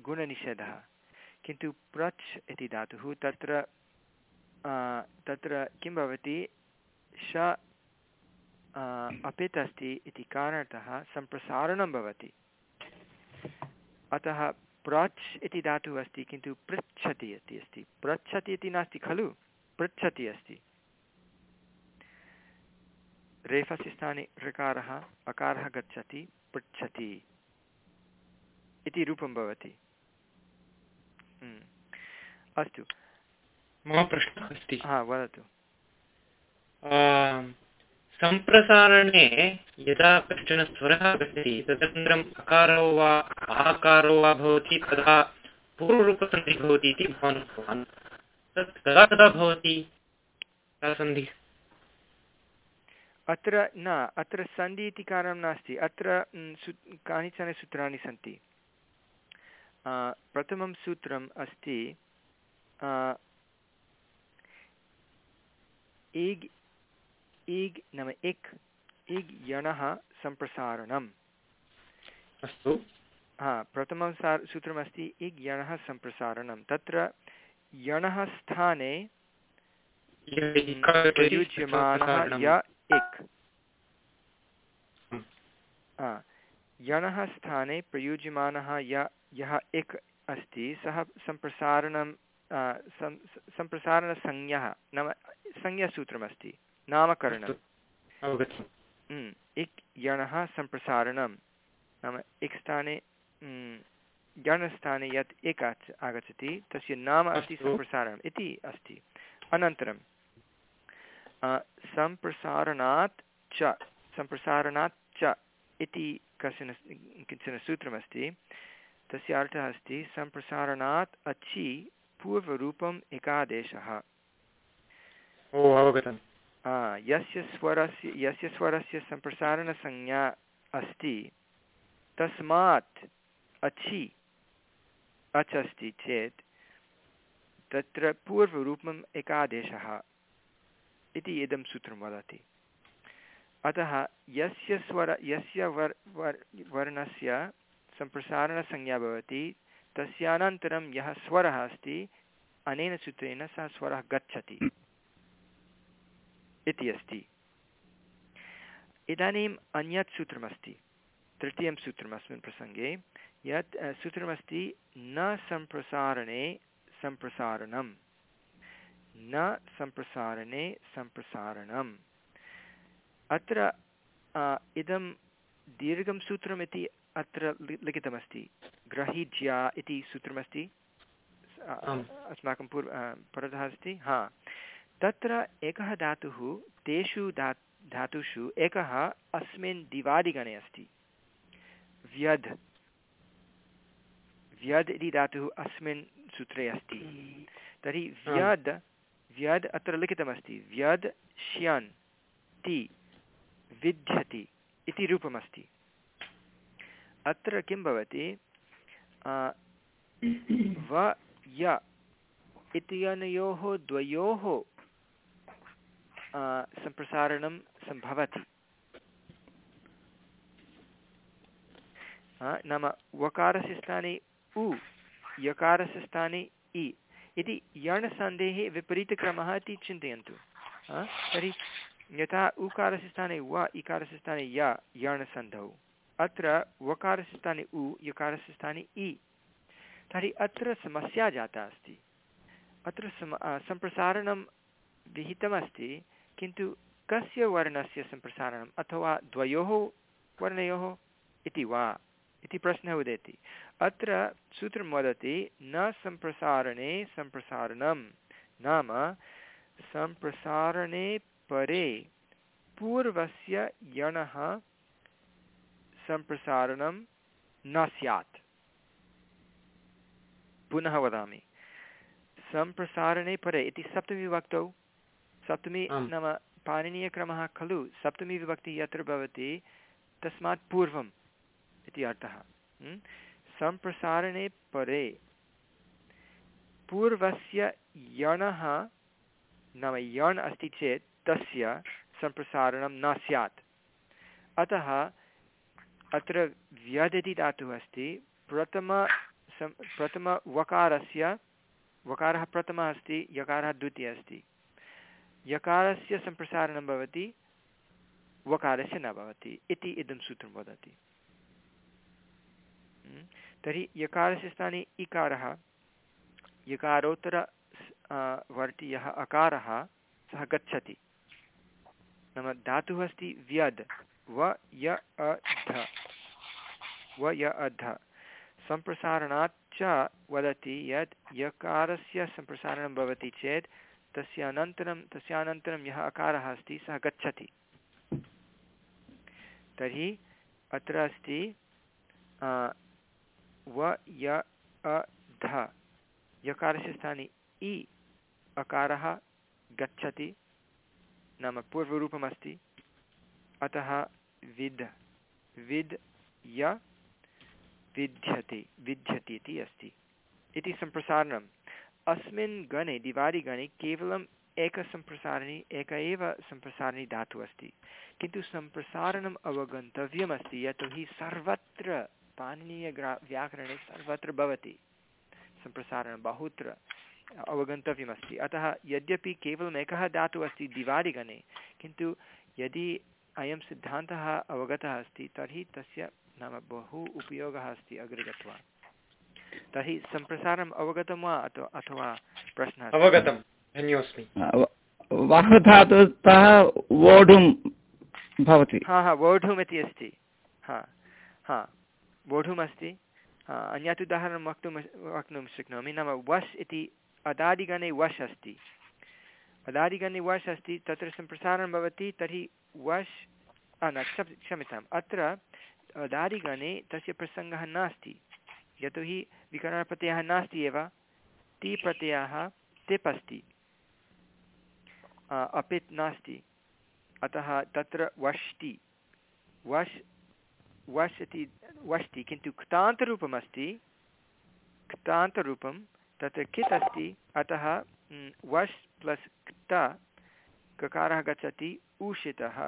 [SPEAKER 1] गुणनिषेधः। किन्तु प्रच् इति धातुः तत्र तत्र किं भवति? श अपित् अस्ति इति कारणतः सम्प्रसारणं भवति। अतः प्रच् इति धातुः अस्ति, किन्तु पृच्छति इति अस्ति। पृच्छति इति नास्ति खलु? पृच्छति अस्ति। रेफस्य स्थाने ऋकारः अकारः गच्छति पृच्छति इति रूपं भवति। हम्म। अस्तु।
[SPEAKER 3] मम प्रश्नः अस्ति।
[SPEAKER 1] हा वदतु।
[SPEAKER 3] सम्प्रसारणे यदा कश्चन स्वरः गच्छति तदनन्तरम् अकारो वा आकारो वा भवति तदा पूर्वरूपसन्धिः भवति इति भवान् उक्तवान्। तत् कदा कदा भवति? सा सन्धिः?
[SPEAKER 1] अत्र न अत्र सन्धि इति कारणं नास्ति। अत्र सु कानिचन सूत्राणि सन्ति। प्रथमं सूत्रम् अस्ति इग् इग् नाम इक् इग् यणः सम्प्रसारणम्।
[SPEAKER 3] अस्तु।
[SPEAKER 1] हा प्रथमं सा सूत्रमस्ति इग् यणः सम्प्रसारणं तत्र यणः स्थाने प्रयुज्यमानः य इक् यणः स्थाने प्रयुज्यमानः य यः इक् अस्ति सः सम्प्रसारणं सम्प्रसारणसंज्ञः नाम संज्ञासूत्रमस्ति नामकरणम्। इक् यणः सम्प्रसारणं नाम इक् स्थाने यणस्थाने यत् इक् आगच्छति तस्य नाम अस्ति सम्प्रसारणम् इति अस्ति। अनन्तरं सम्प्रसारणात् च सम्प्रसारणात् च इति कश्चन किंचन सूत्रमस्ति। तस्य अर्थः अस्ति सम्प्रसारणात् अच्छि पूर्वरूपम् एकादेशः। यस्य स्वरस्य यस्य स्वरस्य सम्प्रसारणसंज्ञा अस्ति तस्मात् अच्छि अच् अस्ति चेत् तत्र पूर्वरूपम् एकादेशः। इति इदं सूत्रं वदति। अतः यस्य स्वर, यस्य वर् वर्, वर्णस्य सम्प्रसारणसंज्ञा भवति, तस्यानन्तरं यः स्वरः अस्ति, अनेन सूत्रेण सः स्वरः गच्छति इति अस्ति। इदानीम् अन्यत् सूत्रमस्ति, तृतीयं सूत्रम् अस्मिन् प्रसङ्गे, यत् सूत्रमस्ति न सम्प्रसारणे सम्प्रसारणं न सम्प्रसारणे सम्प्रसारणम् अत्र इदं दीर्घं सूत्रमिति अत्र लिखितमस्ति। ग्रहीज्या इति सूत्रमस्ति। अस्माकं पूर्व परतः अस्ति। हा। तत्र एकः धातुः तेषु धा धातुषु एकः अस्मिन् दिवादिगणे अस्ति। व्यध् व्यध् इति धातुः अस्मिन् सूत्रे अस्ति। तर्हि व्यद् व्यद् अत्र लिखितमस्ति व्यद् श्यन् ति विद्यति इति रूपमस्ति अत्र किं भवति व य इत्यनयोः द्वयोः सम्प्रसारणं सम्भवति नाम वकारस्य स्थाने उ यकारस्य स्थाने इ इति यणसन्धेः विपरीतक्रमः इति चिन्तयन्तु तर्हि यथा उकारस्य स्थाने व, इकारस्य स्थाने य यणसन्धौ अत्र वकारस्य स्थाने उ, यकारस्य स्थाने इ, तर्हि अत्र समस्या जाता अस्ति। अत्र सम सम्प्रसारणं विहितमस्ति, किन्तु कस्य वर्णस्य सम्प्रसारणम्, अथवा द्वयोः वर्णयोः इति वा? इति प्रश्नः उदेति। अत्र सूत्रं वदति न सम्प्रसारणे सम्प्रसारणं नाम सम्प्रसारणे परे पूर्वस्य यणः सम्प्रसारणं न स्यात्। पुनः वदामि। सम्प्रसारणे परे इति सप्तमीविभक्तौ। सप्तमी नाम पाणिनीयक्रमः खलु सप्तमीविभक्तिः यत्र भवति तस्मात् पूर्वम् इति अर्थः। सम्प्रसारणे परे। पूर्वस्य यणः, नाम यण् अस्ति चेत्, तस्य सम्प्रसारणं न स्यात्। अतः अत्र व्यद् इति धातुः अस्ति। प्रथम प्रथमवकारस्य वकारः प्रथमः अस्ति, यकारः द्वितीयः अस्ति। यकारस्य सम्प्रसारणं भवति, वकारस्य न भवति इति इदं सूत्रं वदति। तर्हि यकारस्य स्थाने इकारः। यकारोत्तर वर्ति यः अकारः, सः गच्छति। नाम धातुः अस्ति व्यद्। व, य अध व, य अध सम्प्रसारणात् च वदति यत् यकारस्य सम्प्रसारणं भवति चेत् तस्य अनन्तरं तस्यानन्तरं यः अकारः अस्ति, सः गच्छति। तर्हि अत्र अस्ति व, य अध यकारस्य स्थाने इ, अकारः गच्छति। नाम पूर्वरूपमस्ति। अतः विद्। विद्, य विद्यते विद्यते इति अस्ति। इति सम्प्रसारणम्। अस्मिन् गणे, दिवारिगणे केवलम् एकसम्प्रसारिणी एक एव सम्प्रसारिणी धातुः अस्ति। किन्तु सम्प्रसारणम् अवगन्तव्यमस्ति, यतोहि सर्वत्र पाणिनीयग्रा व्याकरणे सर्वत्र भवति। सम्प्रसारणं बहुत्र अवगन्तव्यमस्ति। अतः यद्यपि केवलम् एकः धातुः अस्ति दिवादिगणे किन्तु यदि अयं सिद्धान्तः अवगतः अस्ति तर्हि तस्य नाम बहु उपयोगः अस्ति अग्रे गत्वा। तर्हि सम्प्रसारम् अवगतं वा अथवा प्रश्नः
[SPEAKER 3] अवगतं। धन्योऽस्मि।
[SPEAKER 2] वाहधातुतः वोढुं भवति।
[SPEAKER 1] हा हा वोढुम् इति अस्ति। हा हा। वोढुमस्ति अन्यत् उदाहरणं वक्तुं वक्तुं शक्नोमि। नाम वश् इति अदादिगणे वश् अस्ति। अदादिगणे वश् अस्ति, तत्र सम्प्रसारणं भवति, तर्हि वश् न, क्षम, क्षम्यताम्। अत्र दादिगणे तस्य प्रसङ्गः नास्ति। यतोहि विकरणप्रत्ययः नास्ति एव। ति प्रत्ययः तिप् अस्ति। अपित् नास्ति। अतः तत्र वष्टि। वश् वश् इति वष्टि किन्तु क्तान्तरूपमस्ति, क्तान्तरूपं तत्र कित् अस्ति? अतः वश् प्लस् क्त, ककारः गच्छति उषितः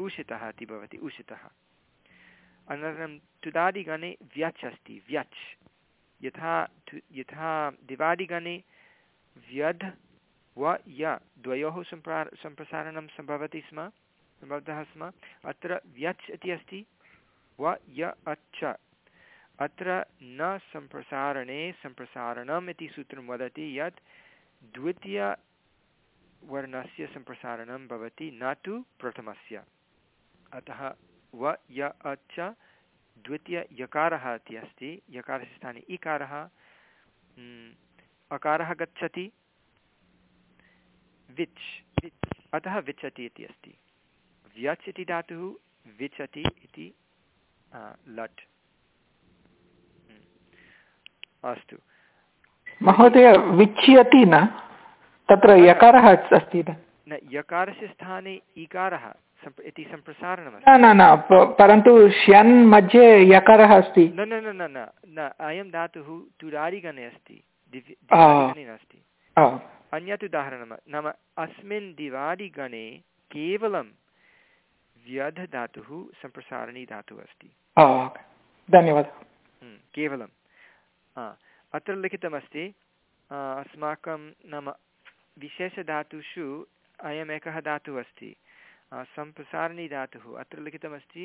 [SPEAKER 1] उषितः इति भवति उषितः अनन्तरं तुदादिगणे व्यच् अस्ति, व्यच्। यथा यथा दिवादिगणे व्यध् व, य, द्वयोः सम्प्रा सम्प्रसारणं सम्भवति स्म, सम्भवतः स्म, अत्र व्यच् इति अस्ति व य अच्च अत्र न सम्प्रसारणे सम्प्रसारणम् इति सूत्रं वदति, यत् द्वितीयवर्णस्य सम्प्रसारणं भवति, न तु प्रथमस्य। अतः व य अच्च द्वितीययकारः इति अस्ति, यकारस्य स्थाने इकारः। अकारः गच्छति। विच् अतः विच्छति इति अस्ति। व्यच् इति धातुः विच्छति इति लट् अस्तु
[SPEAKER 4] महोदय विच्यति न तत्र यकारः अस्ति
[SPEAKER 1] न यकारस्य स्थाने इकारः इति सम्प्रसारणमस्ति
[SPEAKER 4] न न न परन्तु श्यन् मध्ये यकारः अस्ति
[SPEAKER 1] न न न न न अयं धातुः तुरारिगणे अस्ति नास्ति अन्यत् उदाहरणं नाम अस्मिन् दिवादिगणे केवलं व्यध धातुः सम्प्रसारणी धातुः अस्ति।
[SPEAKER 4] धन्यवादः।
[SPEAKER 1] हम्म, केवलं। अत्र लिखितमस्ति अस्माकं नाम विशेषधातुषु अयमेकः धातुः अस्ति। सम्प्रसारणी धातुः। अत्र लिखितमस्ति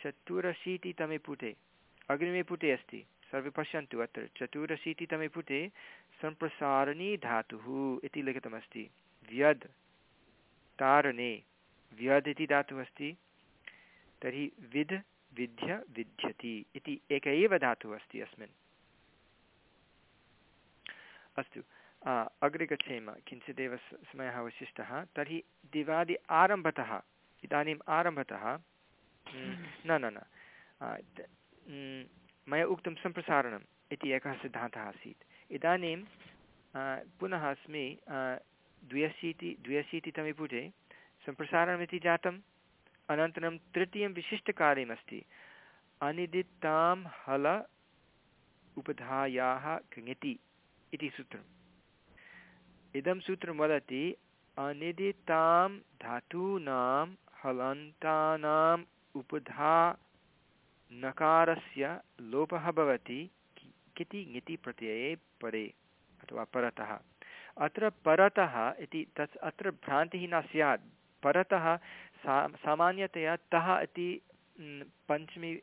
[SPEAKER 1] चतुरशीतितमे पुटे अग्रिमे पुटे अस्ति। सर्वे पश्यन्तु अत्र। चतुरशीतितमे पुटे सम्प्रसारणी धातुः इति लिखितमस्ति। व्यद् तारणे। व्यद् इति धातुः अस्ति, तर्हि विद् विद्य विद्यति इति एक एव धातुः अस्ति अस्मिन्। अस्तु अग्रे गच्छेम किञ्चिदेव समयः अवशिष्टः। तर्हि दिवादि आरम्भतः, इदानीम् आरम्भतः न न न मया उक्तं सम्प्रसारणम् इति एकः सिद्धान्तः आसीत्। इदानीं पुनः अस्मि द्व्यशीति, द्व्यशीतितमे पुटे सम्प्रसारणमिति जातम् अनन्तरं तृतीयं विशिष्टकार्यमस्ति। अनिदितां हल उपधायाः कृङति इति सूत्रम्। इदं सूत्रं वदति अनिदितां धातूनां हलन्तानाम् उपधा नकारस्य लोपः भवति किति ङिति प्रत्यये परे अथवा परतः। अत्र परतः इति तत् अत्र भ्रान्तिः न स्यात्। परतः सा, सामान्यतया तः इति पञ्चमी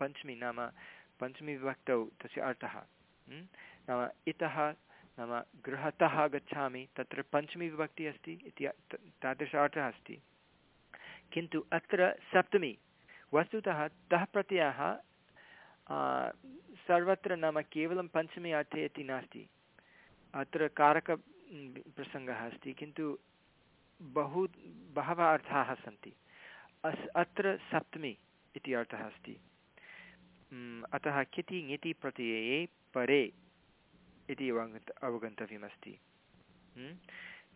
[SPEAKER 1] पञ्चमी नाम पञ्चमीविभक्तौ तस्य अर्थः। नाम इतः, नाम गृहतः गच्छामि, तत्र पञ्चमी विभक्तिः अस्ति, इति तादृश अर्थः अस्ति। किन्तु अत्र सप्तमी, वस्तुतः तः प्रत्ययः सर्वत्र नाम केवलं पञ्चमी अर्थे इति नास्ति। अत्र कारक, प्रसङ्गः अस्ति, किन्तु बहु, बहवः अर्थाः सन्ति। अस्, अत्र सप्तमी इति अर्थः अस्ति। अतः किति ङिति प्रत्यये परे इति अवगन्त, अवगन्तव्यमस्ति?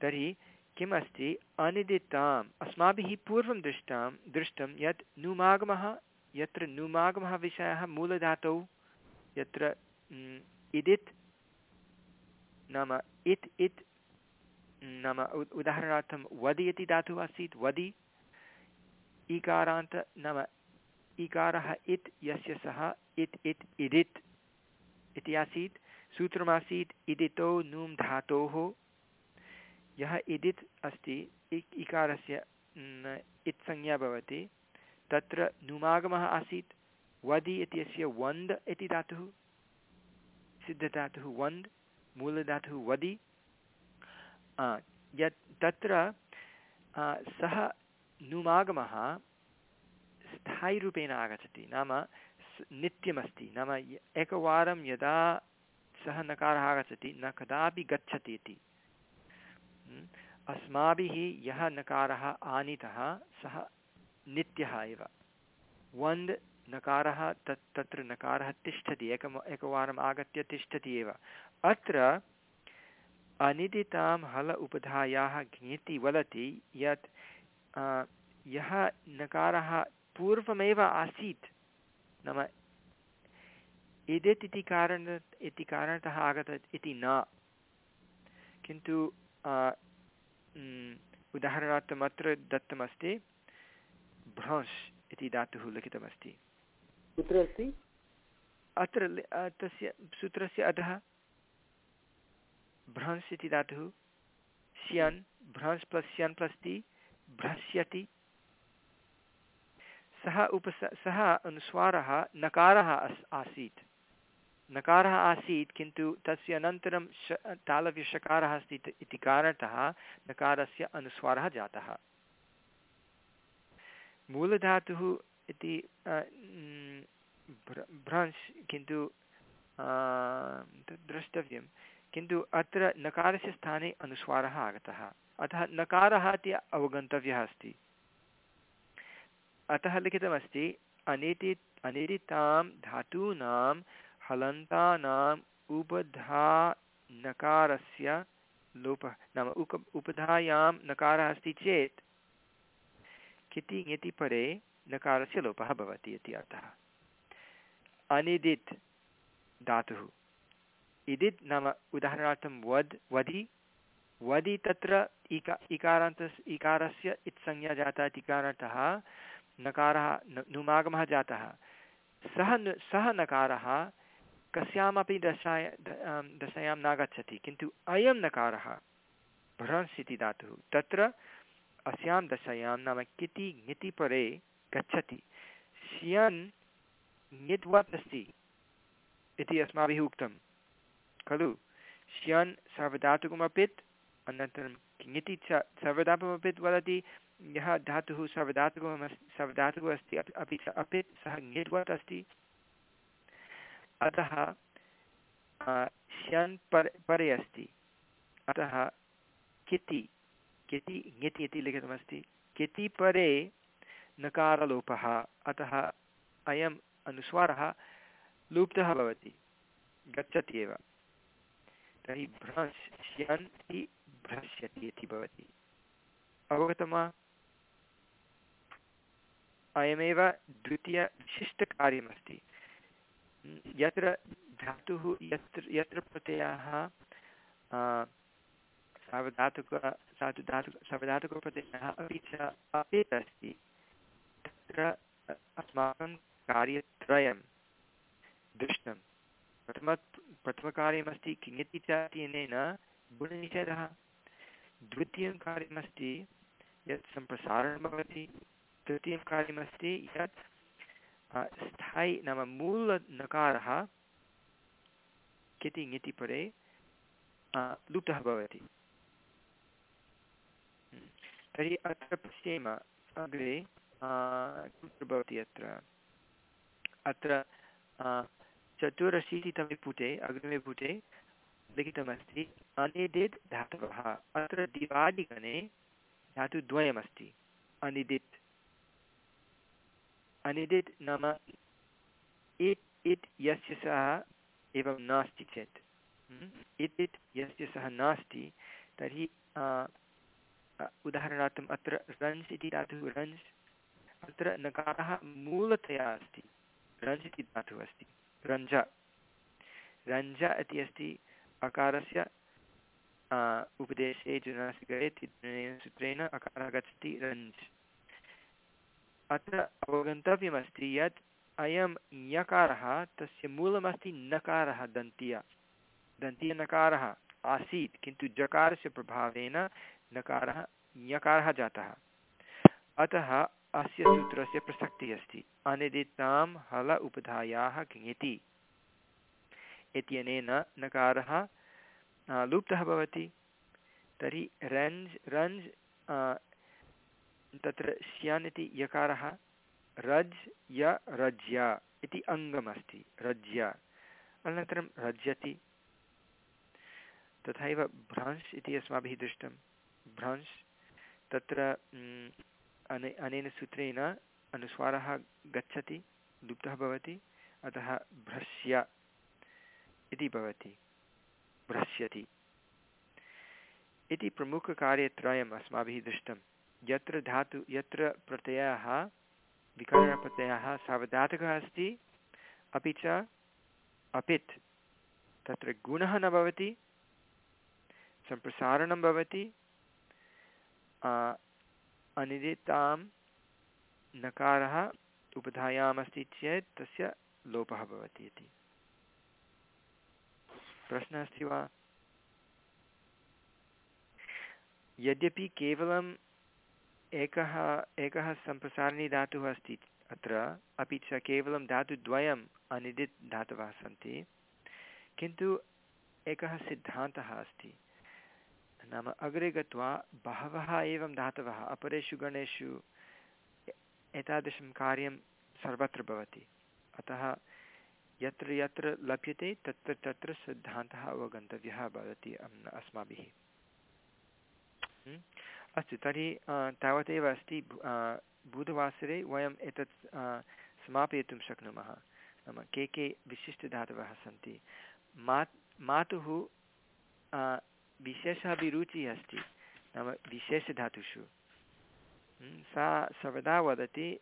[SPEAKER 1] तर्हि किम् अस्ति अनिदिताम्, अस्माभिः पूर्वं दृष्टां दृष्टं यत् नुमागमः, यत्र नुमागमः विषयः मूलधातौ, यत्र इदित् नाम इत् इत् नाम उदाहरणार्थं वदि इति धातुः आसीत्, वदि, ईकारान्त, नाम ईकारः इत्, यस्य सः इत् इत्, इदित् इति आसीत्। सूत्रमासीत् इदितो नुं धातोः। यः इदित् अस्ति इक् इकारस्य इत्संज्ञा भवति। तत्र नुमागमः आसीत्, वदि इत्यस्य वन्द् इति धातुः। सिद्धधातुः वन्द्, मूलधातुः वदि। यत् तत्र सः नुमागमः स्थायिरूपेण आगच्छति, नाम नित्यमस्ति, नाम एकवारं यदा सः नकारः आगच्छति, न कदापि गच्छति इति। अस्माभिः यः नकारः आनीतः, सः नित्यः एव। वन्द् नकारः तत्, तत्र नकारः तिष्ठति, एकम्, एकवारम् आगत्य तिष्ठति एव। अत्र अनिदितां हल उपधायाः ज्ञेति वदति यत् यः नकारः पूर्वमेव आसीत् नाम इदित् इति कारण इति कारणतः आगतः इति न। किन्तु उदाहरणार्थम् अत्र दत्तमस्ति भ्रंश् इति धातुः लिखितमस्ति।
[SPEAKER 5] कुत्र अस्ति?
[SPEAKER 1] अत्र तस्य सूत्रस्य अधः भ्रंस् इति धातुः। स्यन्, भ्रंस् प्लस् स्यन् प्लस् ति, भ्रस्यति। सः उपस, सः अनुस्वारः नकारः अस्, आसीत्। नकारः आसीत्, किन्तु तस्य अनन्तरं श, तालव्यषकारः अस्ति इति कारणतः नकारस्य अनुस्वारः जातः। मूलधातुः इति भ्रंश् किन्तु द्रष्टव्यं किन्तु अत्र नकारस्य स्थाने अनुस्वारः आगतः। अतः नकारः इति अवगन्तव्यः अस्ति। अतः लिखितमस्ति, अनिति, अनिदितां धातूनां हलन्तानाम् उपधा नकारस्य लोपः नाम उप, उपधायां नकारः अस्ति चेत् किति ङति परे नकारस्य लोपः भवति इति अर्थः। अनिदित् धातुः। इदित् नाम उदाहरणार्थं वद् वदि वदि तत्र इका, इकारान्त, इकारस्य इत्संज्ञा जाता इति कारणतः नकारः नुमागमः जातः। सः सः नकारः कस्यामपि दशाय दशायां नागच्छति, किन्तु अयं नकारः भ्रंस् इति धातुः। तत्र अस्यां दशायां नाम किति ङिति परे गच्छति। स्यन् ङित्वत् अस्ति इति अस्माभिः उक्तं खलु। स्यन् सर्वधातुकमपित् अनन्तरं ङिति च सर्वधातुकमपित् वदति, यः धातुः सर्वधातुकमस्ति सर्वधातुकः अस्ति, अपि च अपित् सः ङित्वत् अस्ति। अतः श्यन् पर परे अस्ति। अतः, किति किति ङिति इति लिखितमस्ति। किति परे नकारलोपः। अतः, अयम् अनुस्वारः लुप्तः भवति। गच्छति एव। तर्हि भ्रंश् श्यन् इति भ्रश्यति इति भवति। अवगतं वा अयमेव द्वितीयविशिष्टकार्यमस्ति। यत्र धातुः, यत्र यत्र प्रत्ययः सावधातुक धातु धातु सावधातुकप्रत्ययः अपि च अपेत् अस्ति तत्र अस्माकं कार्यत्रयं दृष्टं। प्रथम प्रथमकार्यमस्ति किङति इत्यनेन गुणनिषेधः। द्वितीयं कार्यमस्ति, यत् सम्प्रसारणं भवति। तृतीयं कार्यमस्ति, यत् स्थायि नाम मूलनकारः, किति ङिति परे लुप्तः भवति। तर्हि अत्र पश्येम, अग्रे कुत्र भवति अत्र? अत्र चतुरशीतितमे पुटे अग्रिमे पुटे, लिखितमस्ति, अनिदित् धातवः, अत्र दिवादिगणे धातुद्वयमस्ति, अनिदित्। अनिदित् नाम इत् इत् यस्य सः एवं नास्ति चेत्। इत् इत् यस्य सः नास्ति, तर्हि उदाहरणार्थम् अत्र रन्स् इति धातुः रन्स् अत्र नकारः मूलतया अस्ति रन्स् इति धातुः अस्ति। रञ्ज। रञ्ज इति अस्ति अकारस्य उपदेशे जुनासिगरे सूत्रेण अकारः गच्छति रञ्ज्। अत्र अवगन्तव्यमस्ति यत् अयं ञकारः तस्य मूलमस्ति नकारः दन्तीय। दन्तीयनकारः आसीत्, किन्तु जकारस्य प्रभावेन नकारः ञकारः जातः। अतः अस्य सूत्रस्य प्रसक्तिः अस्ति। अनिदितां हल उपधायाः किङति इत्यनेन नकारः लुप्तः भवति। तर्हि रञ्ज् रञ्ज् तत्र स्यान् इति यकारः। रज्, य, रज्य इति अङ्गमस्ति। रज्य। अनन्तरं रज्यति। तथैव भ्रंश् इति अस्माभिः दृष्टं। भ्रंश् तत्र अने, अनेन सूत्रेण अनुस्वारः गच्छति लुप्तः भवति, अतः भ्रस्य इति भवति भ्रस्यति इति प्रमुखकार्यत्रयम् अस्माभिः दृष्टं। यत्र धातु, यत्र प्रत्ययः, विकरणप्रत्ययः सावधातकः अस्ति, अपि च अपित्, तत्र गुणः न भवति, सम्प्रसारणं भवति अनिदितां नकारः उपधायाम् अस्ति चेत् तस्य लोपः भवति इति। प्रश्नः अस्ति वा? यद्यपि केवलम् एकः एकः सम्प्रसारणी धातुः अस्ति अत्र, अपि च केवलं धातुद्वयम् अनिदित् धातवः सन्ति, किन्तु एकः सिद्धान्तः अस्ति। नाम अग्रे गत्वा बहवः एवं धातवः, अपरेषु, गणेषु, एतादृशं कार्यं सर्वत्र भवति। अतः यत्र यत्र लभ्यते, तत्र तत्र सिद्धान्तः अवगन्तव्यः भवति अस्माभिः। अस्तु, तर्हि तावदेव अस्ति बुधवासरे वयम् एतत् समापयितुं शक्नुमः। नाम के के विशिष्टधातवः सन्ति? मा, मातुः विशेषाभिरुचिः अस्ति। नाम विशेषधातुषु। सा सर्वदा वदति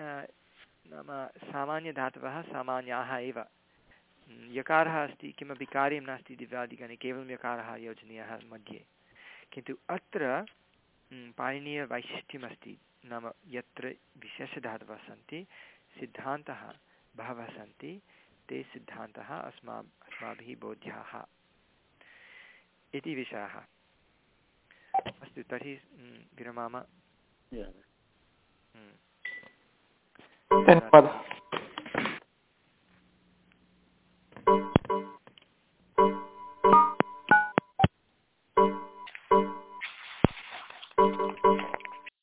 [SPEAKER 1] नाम सामान्यधातवः सामान्याः एव। यकारः अस्ति, किमपि कार्यं नास्ति दिव्यादिगणे, केवलं यकारः योजनीयः मध्ये। किन्तु अत्र पाणिनीयवैशिष्ट्यमस्ति। नाम यत्र विशेषधातवः सन्ति, सिद्धान्तः बहवः सन्ति, ते सिद्धान्तः अस्मा, अस्माभिः बोध्याः। इति विषयः। अस्तु तर्हि विरमाम।
[SPEAKER 4] धन्यवादः।